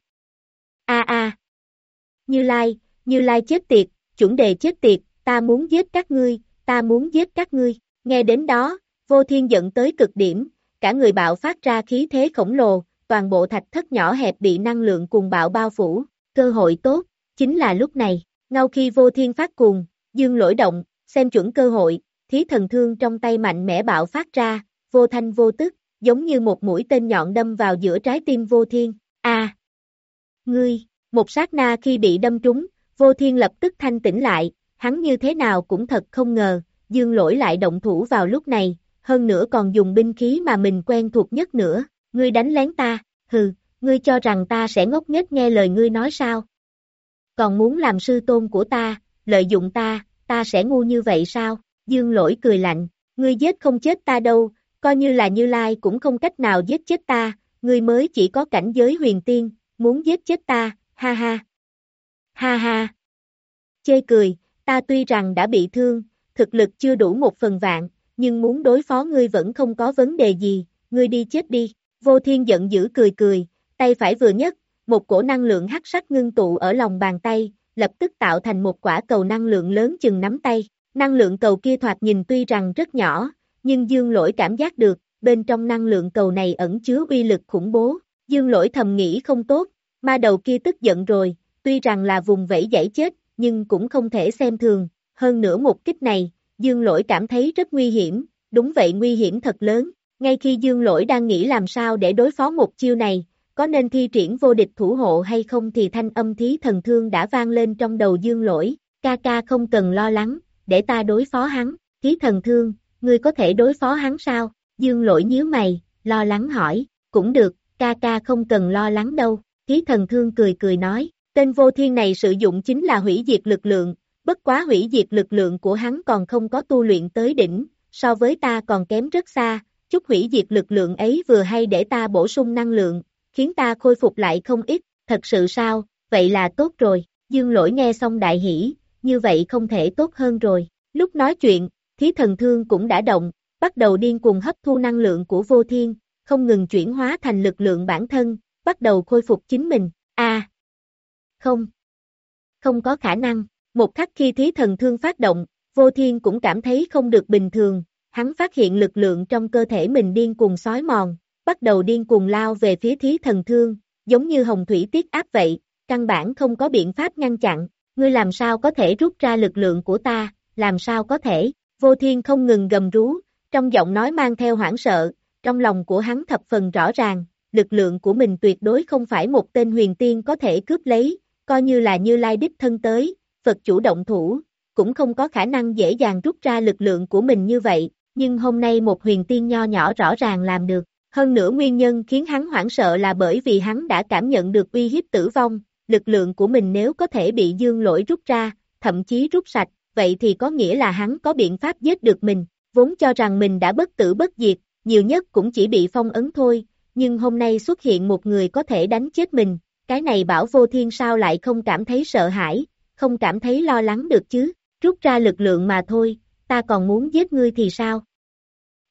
a a. Như Lai, Như Lai chết tiệt, chuẩn đề chết tiệt, ta muốn giết các ngươi, ta muốn giết các ngươi, nghe đến đó, vô thiên giận tới cực điểm, cả người bạo phát ra khí thế khổng lồ, toàn bộ thạch thất nhỏ hẹp bị năng lượng cuồng bạo bao phủ, cơ hội tốt, chính là lúc này, ngao khi vô thiên phát cuồng, dương lỗi động, xem chuẩn cơ hội, thí thần thương trong tay mạnh mẽ bạo phát ra, vô thanh vô tức, giống như một mũi tên nhọn đâm vào giữa trái tim vô thiên, a! Ngươi, một sát na khi bị đâm trúng, vô thiên lập tức thanh tỉnh lại, hắn như thế nào cũng thật không ngờ, dương lỗi lại động thủ vào lúc này, hơn nữa còn dùng binh khí mà mình quen thuộc nhất nữa, ngươi đánh lén ta, hừ, ngươi cho rằng ta sẽ ngốc nghếch nghe lời ngươi nói sao? Còn muốn làm sư tôn của ta, lợi dụng ta, ta sẽ ngu như vậy sao? Dương lỗi cười lạnh, ngươi giết không chết ta đâu, coi như là Như Lai cũng không cách nào giết chết ta, ngươi mới chỉ có cảnh giới huyền tiên, muốn giết chết ta, ha ha. Ha ha. Chê cười, ta tuy rằng đã bị thương, thực lực chưa đủ một phần vạn, nhưng muốn đối phó ngươi vẫn không có vấn đề gì, ngươi đi chết đi. Vô thiên giận dữ cười cười, tay phải vừa nhất, một cổ năng lượng hắc sắc ngưng tụ ở lòng bàn tay, lập tức tạo thành một quả cầu năng lượng lớn chừng nắm tay. Năng lượng cầu kia thoạt nhìn tuy rằng rất nhỏ, nhưng dương lỗi cảm giác được, bên trong năng lượng cầu này ẩn chứa uy lực khủng bố. Dương lỗi thầm nghĩ không tốt, ma đầu kia tức giận rồi, tuy rằng là vùng vẫy giải chết, nhưng cũng không thể xem thường. Hơn nữa một kích này, Dương lỗi cảm thấy rất nguy hiểm, đúng vậy nguy hiểm thật lớn. Ngay khi Dương lỗi đang nghĩ làm sao để đối phó một chiêu này, có nên thi triển vô địch thủ hộ hay không thì thanh âm thí thần thương đã vang lên trong đầu Dương lỗi. Ca ca không cần lo lắng, để ta đối phó hắn, thí thần thương, ngươi có thể đối phó hắn sao? Dương lỗi nhíu mày, lo lắng hỏi, cũng được, ca ca không cần lo lắng đâu, thí thần thương cười cười nói, tên vô thiên này sử dụng chính là hủy diệt lực lượng, bất quá hủy diệt lực lượng của hắn còn không có tu luyện tới đỉnh, so với ta còn kém rất xa, chút hủy diệt lực lượng ấy vừa hay để ta bổ sung năng lượng, khiến ta khôi phục lại không ít, thật sự sao, vậy là tốt rồi, dương lỗi nghe xong đại hỷ, như vậy không thể tốt hơn rồi, lúc nói chuyện, thí thần thương cũng đã động, bắt đầu điên cuồng hấp thu năng lượng của vô thiên, không ngừng chuyển hóa thành lực lượng bản thân, bắt đầu khôi phục chính mình, a Không. Không có khả năng, một khắc khi thí thần thương phát động, vô thiên cũng cảm thấy không được bình thường, hắn phát hiện lực lượng trong cơ thể mình điên cuồng sói mòn, bắt đầu điên cuồng lao về phía thí thần thương, giống như hồng thủy tiết áp vậy, căn bản không có biện pháp ngăn chặn, ngươi làm sao có thể rút ra lực lượng của ta, làm sao có thể, vô thiên không ngừng gầm rú, trong giọng nói mang theo hoảng sợ, trong lòng của hắn thập phần rõ ràng, lực lượng của mình tuyệt đối không phải một tên huyền tiên có thể cướp lấy, coi như là như lai đích thân tới, Phật chủ động thủ, cũng không có khả năng dễ dàng rút ra lực lượng của mình như vậy, nhưng hôm nay một huyền tiên nho nhỏ rõ ràng làm được. Hơn nữa nguyên nhân khiến hắn hoảng sợ là bởi vì hắn đã cảm nhận được uy hiếp tử vong, lực lượng của mình nếu có thể bị dương lỗi rút ra, thậm chí rút sạch, vậy thì có nghĩa là hắn có biện pháp giết được mình, vốn cho rằng mình đã bất tử bất diệt, nhiều nhất cũng chỉ bị phong ấn thôi, nhưng hôm nay xuất hiện một người có thể đánh chết mình, cái này bảo vô thiên sao lại không cảm thấy sợ hãi, không cảm thấy lo lắng được chứ, rút ra lực lượng mà thôi, ta còn muốn giết ngươi thì sao?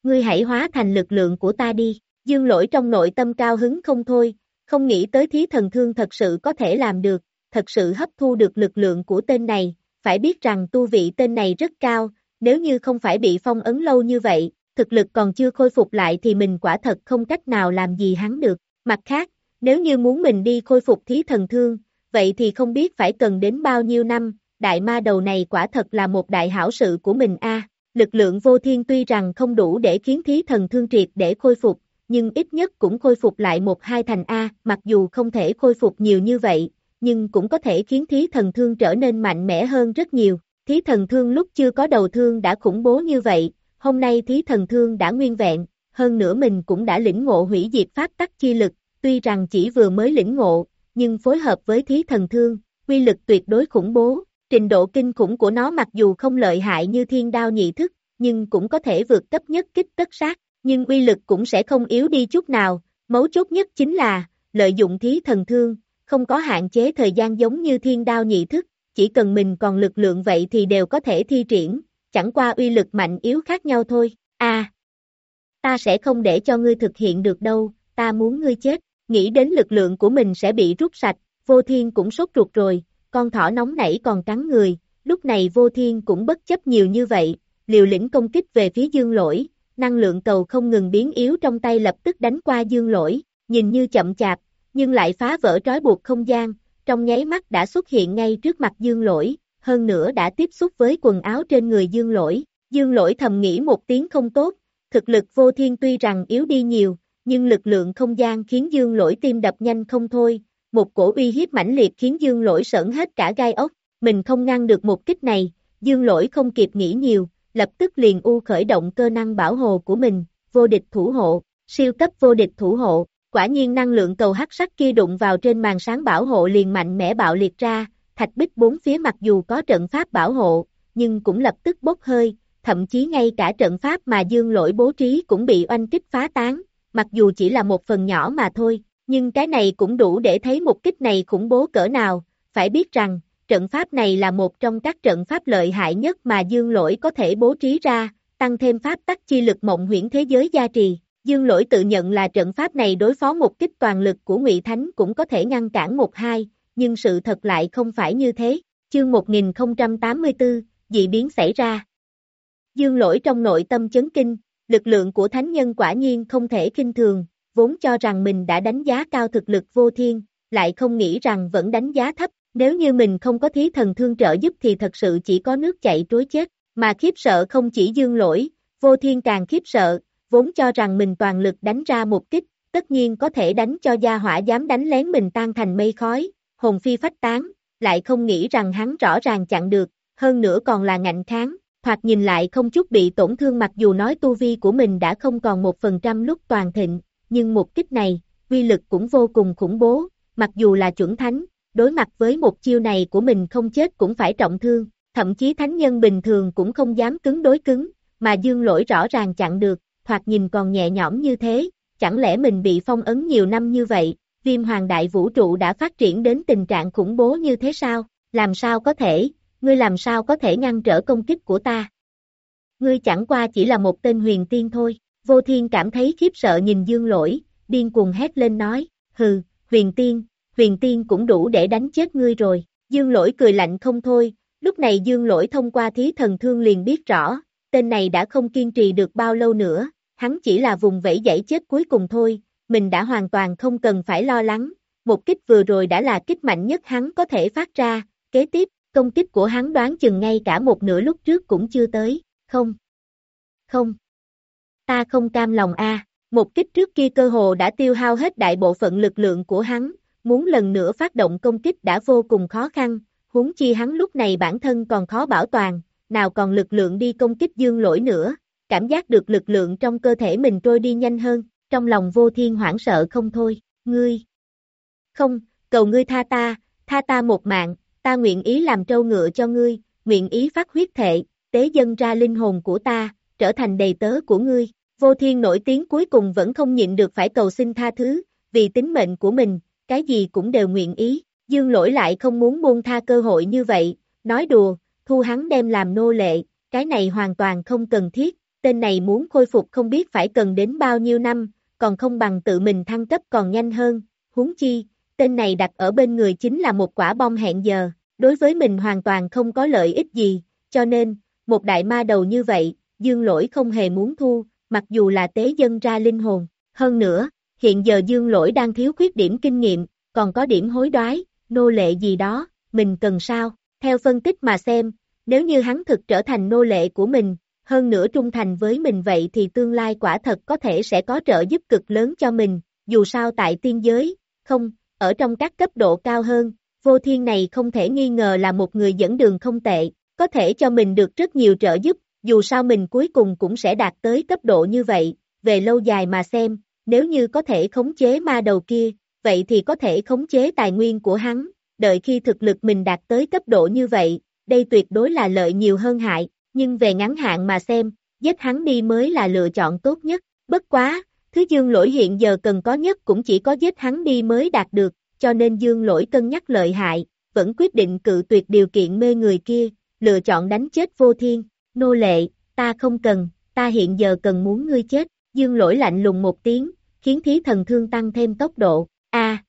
Ngươi hãy hóa thành lực lượng của ta đi, dương lỗi trong nội tâm cao hứng không thôi, không nghĩ tới thí thần thương thật sự có thể làm được, thật sự hấp thu được lực lượng của tên này, phải biết rằng tu vị tên này rất cao, nếu như không phải bị phong ấn lâu như vậy, thực lực còn chưa khôi phục lại thì mình quả thật không cách nào làm gì hắn được. Mặt khác, nếu như muốn mình đi khôi phục thí thần thương, vậy thì không biết phải cần đến bao nhiêu năm, đại ma đầu này quả thật là một đại hảo sự của mình a. Lực lượng vô thiên tuy rằng không đủ để khiến thí thần thương triệt để khôi phục, nhưng ít nhất cũng khôi phục lại một hai thành A, mặc dù không thể khôi phục nhiều như vậy, nhưng cũng có thể khiến thí thần thương trở nên mạnh mẽ hơn rất nhiều. Thí thần thương lúc chưa có đầu thương đã khủng bố như vậy, hôm nay thí thần thương đã nguyên vẹn, hơn nữa mình cũng đã lĩnh ngộ hủy diệt pháp tắc chi lực, tuy rằng chỉ vừa mới lĩnh ngộ, nhưng phối hợp với thí thần thương, quy lực tuyệt đối khủng bố, trình độ kinh khủng của nó mặc dù không lợi hại như thiên đao nhị thức, nhưng cũng có thể vượt cấp nhất kích tất sát, nhưng quy lực cũng sẽ không yếu đi chút nào, mấu chốt nhất chính là, lợi dụng thí thần thương, không có hạn chế thời gian giống như thiên đao nhị thức, chỉ cần mình còn lực lượng vậy thì đều có thể thi triển, chẳng qua uy lực mạnh yếu khác nhau thôi, a à, ta sẽ không để cho ngươi thực hiện được đâu, ta muốn ngươi chết, nghĩ đến lực lượng của mình sẽ bị rút sạch, vô thiên cũng sốt ruột rồi, con thỏ nóng nảy còn cắn người, lúc này vô thiên cũng bất chấp nhiều như vậy, liều lĩnh công kích về phía dương lỗi, năng lượng cầu không ngừng biến yếu trong tay lập tức đánh qua dương lỗi, nhìn như chậm chạp, nhưng lại phá vỡ trói buộc không gian, trong nháy mắt đã xuất hiện ngay trước mặt dương lỗi, hơn nữa đã tiếp xúc với quần áo trên người dương lỗi, dương lỗi thầm nghĩ một tiếng không tốt, thực lực vô thiên tuy rằng yếu đi nhiều, nhưng lực lượng không gian khiến dương lỗi tim đập nhanh không thôi, một cổ uy hiếp mãnh liệt khiến dương lỗi sởn hết cả gai ốc, mình không ngăn được một kích này, dương lỗi không kịp nghĩ nhiều, lập tức liền u khởi động cơ năng bảo hộ của mình, vô địch thủ hộ, siêu cấp vô địch thủ hộ, quả nhiên năng lượng cầu hắc sắc kia đụng vào trên màn sáng bảo hộ liền mạnh mẽ bạo liệt ra, thạch bích bốn phía mặc dù có trận pháp bảo hộ, nhưng cũng lập tức bốc hơi, thậm chí ngay cả trận pháp mà dương lỗi bố trí cũng bị oanh kích phá tán, mặc dù chỉ là một phần nhỏ mà thôi, nhưng cái này cũng đủ để thấy một kích này khủng bố cỡ nào, phải biết rằng, trận pháp này là một trong các trận pháp lợi hại nhất mà dương lỗi có thể bố trí ra, tăng thêm pháp tắc chi lực mộng huyễn thế giới gia trì. Dương lỗi tự nhận là trận pháp này đối phó một kích toàn lực của Ngụy Thánh cũng có thể ngăn cản một hai, nhưng sự thật lại không phải như thế. Chương 1084, dị biến xảy ra. Dương lỗi trong nội tâm chấn kinh, lực lượng của thánh nhân quả nhiên không thể kinh thường, vốn cho rằng mình đã đánh giá cao thực lực vô thiên, lại không nghĩ rằng vẫn đánh giá thấp, nếu như mình không có thí thần thương trợ giúp thì thật sự chỉ có nước chạy trối chết, mà khiếp sợ không chỉ dương lỗi, vô thiên càng khiếp sợ, vốn cho rằng mình toàn lực đánh ra một kích, tất nhiên có thể đánh cho gia hỏa dám đánh lén mình tan thành mây khói, hồn phi phách tán, lại không nghĩ rằng hắn rõ ràng chặn được, hơn nữa còn là ngạnh kháng, thoạt nhìn lại không chút bị tổn thương mặc dù nói tu vi của mình đã không còn một phần trăm lúc toàn thịnh, nhưng một kích này, uy lực cũng vô cùng khủng bố, mặc dù là chuẩn thánh, đối mặt với một chiêu này của mình không chết cũng phải trọng thương, thậm chí thánh nhân bình thường cũng không dám cứng đối cứng, mà dương lỗi rõ ràng chặn được, thoạt nhìn còn nhẹ nhõm như thế, chẳng lẽ mình bị phong ấn nhiều năm như vậy, viêm hoàng đại vũ trụ đã phát triển đến tình trạng khủng bố như thế sao, làm sao có thể, ngươi làm sao có thể ngăn trở công kích của ta. ngươi chẳng qua chỉ là một tên huyền tiên thôi, vô thiên cảm thấy khiếp sợ nhìn dương lỗi, điên cuồng hét lên nói, hừ, huyền tiên, huyền tiên cũng đủ để đánh chết ngươi rồi, dương lỗi cười lạnh không thôi, lúc này dương lỗi thông qua thí thần thương liền biết rõ, tên này đã không kiên trì được bao lâu nữa, hắn chỉ là vùng vẫy dãy chết cuối cùng thôi, mình đã hoàn toàn không cần phải lo lắng, một kích vừa rồi đã là kích mạnh nhất hắn có thể phát ra, kế tiếp, công kích của hắn đoán chừng ngay cả một nửa lúc trước cũng chưa tới, không, không, ta không cam lòng a. một kích trước kia cơ hồ đã tiêu hao hết đại bộ phận lực lượng của hắn, muốn lần nữa phát động công kích đã vô cùng khó khăn, huống chi hắn lúc này bản thân còn khó bảo toàn, nào còn lực lượng đi công kích dương lỗi nữa, cảm giác được lực lượng trong cơ thể mình trôi đi nhanh hơn, trong lòng vô thiên hoảng sợ không thôi, ngươi. Không, cầu ngươi tha ta, tha ta một mạng, ta nguyện ý làm trâu ngựa cho ngươi, nguyện ý phát huyết thệ, tế dân ra linh hồn của ta, trở thành đầy tớ của ngươi. Vô thiên nổi tiếng cuối cùng vẫn không nhịn được phải cầu xin tha thứ, vì tính mệnh của mình, cái gì cũng đều nguyện ý. Dương lỗi lại không muốn buông tha cơ hội như vậy, nói đùa, thu hắn đem làm nô lệ, cái này hoàn toàn không cần thiết, tên này muốn khôi phục không biết phải cần đến bao nhiêu năm, còn không bằng tự mình thăng cấp còn nhanh hơn, huống chi, tên này đặt ở bên người chính là một quả bom hẹn giờ, đối với mình hoàn toàn không có lợi ích gì, cho nên, một đại ma đầu như vậy, dương lỗi không hề muốn thu, mặc dù là tế dân ra linh hồn, hơn nữa, hiện giờ dương lỗi đang thiếu khuyết điểm kinh nghiệm, còn có điểm hối đoái, nô lệ gì đó, mình cần sao, theo phân tích mà xem, nếu như hắn thực trở thành nô lệ của mình, hơn nữa trung thành với mình vậy thì tương lai quả thật có thể sẽ có trợ giúp cực lớn cho mình, dù sao tại tiên giới, không, ở trong các cấp độ cao hơn, vô thiên này không thể nghi ngờ là một người dẫn đường không tệ, có thể cho mình được rất nhiều trợ giúp, dù sao mình cuối cùng cũng sẽ đạt tới cấp độ như vậy, về lâu dài mà xem, nếu như có thể khống chế ma đầu kia, vậy thì có thể khống chế tài nguyên của hắn, đợi khi thực lực mình đạt tới cấp độ như vậy, đây tuyệt đối là lợi nhiều hơn hại, nhưng về ngắn hạn mà xem, giết hắn đi mới là lựa chọn tốt nhất, bất quá, thứ dương lỗi hiện giờ cần có nhất cũng chỉ có giết hắn đi mới đạt được, cho nên dương lỗi cân nhắc lợi hại, vẫn quyết định cự tuyệt điều kiện mê người kia, lựa chọn đánh chết vô thiên, nô lệ, ta không cần, ta hiện giờ cần muốn ngươi chết, dương lỗi lạnh lùng một tiếng, khiến thí thần thương tăng thêm tốc độ, a.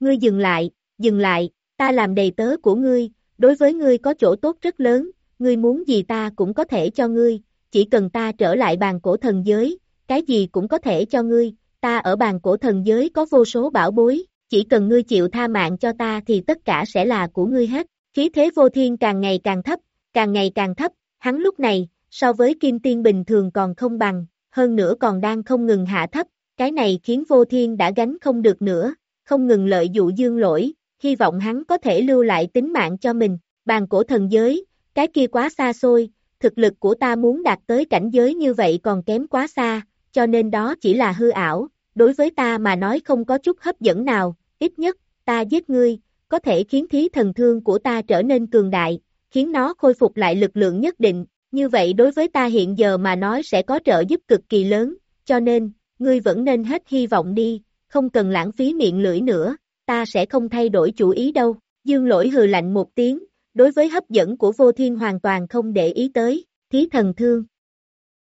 Ngươi dừng lại, dừng lại, ta làm đầy tớ của ngươi, đối với ngươi có chỗ tốt rất lớn, ngươi muốn gì ta cũng có thể cho ngươi, chỉ cần ta trở lại bàn cổ thần giới, cái gì cũng có thể cho ngươi, ta ở bàn cổ thần giới có vô số bảo bối, chỉ cần ngươi chịu tha mạng cho ta thì tất cả sẽ là của ngươi hết. Khí thế vô thiên càng ngày càng thấp, càng ngày càng thấp, hắn lúc này, so với kim tiên bình thường còn không bằng, hơn nữa còn đang không ngừng hạ thấp, cái này khiến vô thiên đã gánh không được nữa, không ngừng lợi dụ dương lỗi, hy vọng hắn có thể lưu lại tính mạng cho mình, bàn cổ thần giới, cái kia quá xa xôi, thực lực của ta muốn đạt tới cảnh giới như vậy còn kém quá xa, cho nên đó chỉ là hư ảo, đối với ta mà nói không có chút hấp dẫn nào, ít nhất, ta giết ngươi, có thể khiến thí thần thương của ta trở nên cường đại, khiến nó khôi phục lại lực lượng nhất định, như vậy đối với ta hiện giờ mà nói sẽ có trợ giúp cực kỳ lớn, cho nên, ngươi vẫn nên hết hy vọng đi, không cần lãng phí miệng lưỡi nữa, ta sẽ không thay đổi chủ ý đâu. Dương lỗi hừ lạnh một tiếng, đối với hấp dẫn của vô thiên hoàn toàn không để ý tới, thí thần thương.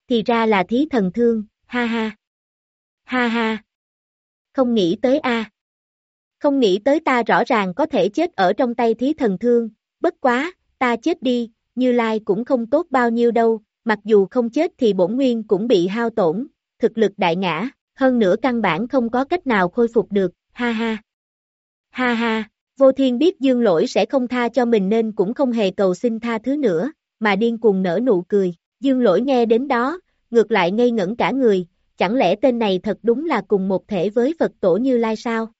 Thì ra là thí thần thương, ha ha. Ha ha. Không nghĩ tới a. Không nghĩ tới ta rõ ràng có thể chết ở trong tay thí thần thương, bất quá, ta chết đi, như lai cũng không tốt bao nhiêu đâu, mặc dù không chết thì bổn nguyên cũng bị hao tổn, thực lực đại ngã, hơn nữa căn bản không có cách nào khôi phục được, ha ha. Ha ha, vô thiên biết dương lỗi sẽ không tha cho mình nên cũng không hề cầu xin tha thứ nữa, mà điên cuồng nở nụ cười, dương lỗi nghe đến đó, ngược lại ngây ngẩn cả người, chẳng lẽ tên này thật đúng là cùng một thể với Phật tổ Như Lai sao?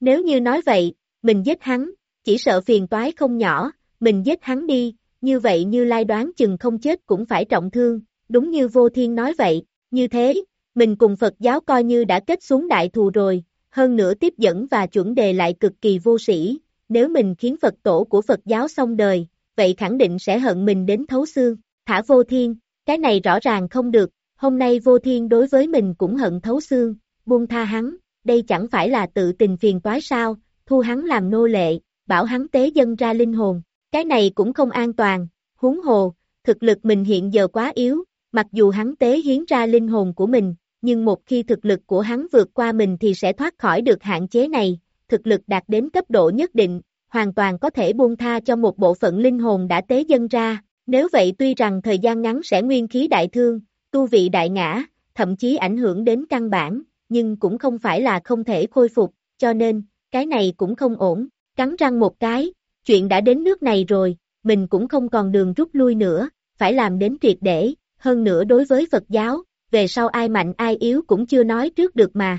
Nếu như nói vậy, mình giết hắn, chỉ sợ phiền toái không nhỏ, mình giết hắn đi, như vậy Như Lai đoán chừng không chết cũng phải trọng thương, đúng như vô thiên nói vậy, như thế, mình cùng Phật giáo coi như đã kết xuống đại thù rồi, hơn nữa tiếp dẫn và chuẩn đề lại cực kỳ vô sĩ, nếu mình khiến Phật tổ của Phật giáo xong đời, vậy khẳng định sẽ hận mình đến thấu xương, thả vô thiên, cái này rõ ràng không được, hôm nay vô thiên đối với mình cũng hận thấu xương, buông tha hắn, đây chẳng phải là tự tình phiền toái sao, thu hắn làm nô lệ, bảo hắn tế dân ra linh hồn, cái này cũng không an toàn, huống hồ, thực lực mình hiện giờ quá yếu, mặc dù hắn tế hiến ra linh hồn của mình, nhưng một khi thực lực của hắn vượt qua mình thì sẽ thoát khỏi được hạn chế này, thực lực đạt đến cấp độ nhất định, hoàn toàn có thể buông tha cho một bộ phận linh hồn đã tế dân ra, nếu vậy tuy rằng thời gian ngắn sẽ nguyên khí đại thương, tu vị đại ngã, thậm chí ảnh hưởng đến căn bản, nhưng cũng không phải là không thể khôi phục, cho nên, cái này cũng không ổn, cắn răng một cái, chuyện đã đến nước này rồi, mình cũng không còn đường rút lui nữa, phải làm đến triệt để, hơn nữa đối với Phật giáo, về sau ai mạnh ai yếu cũng chưa nói trước được mà.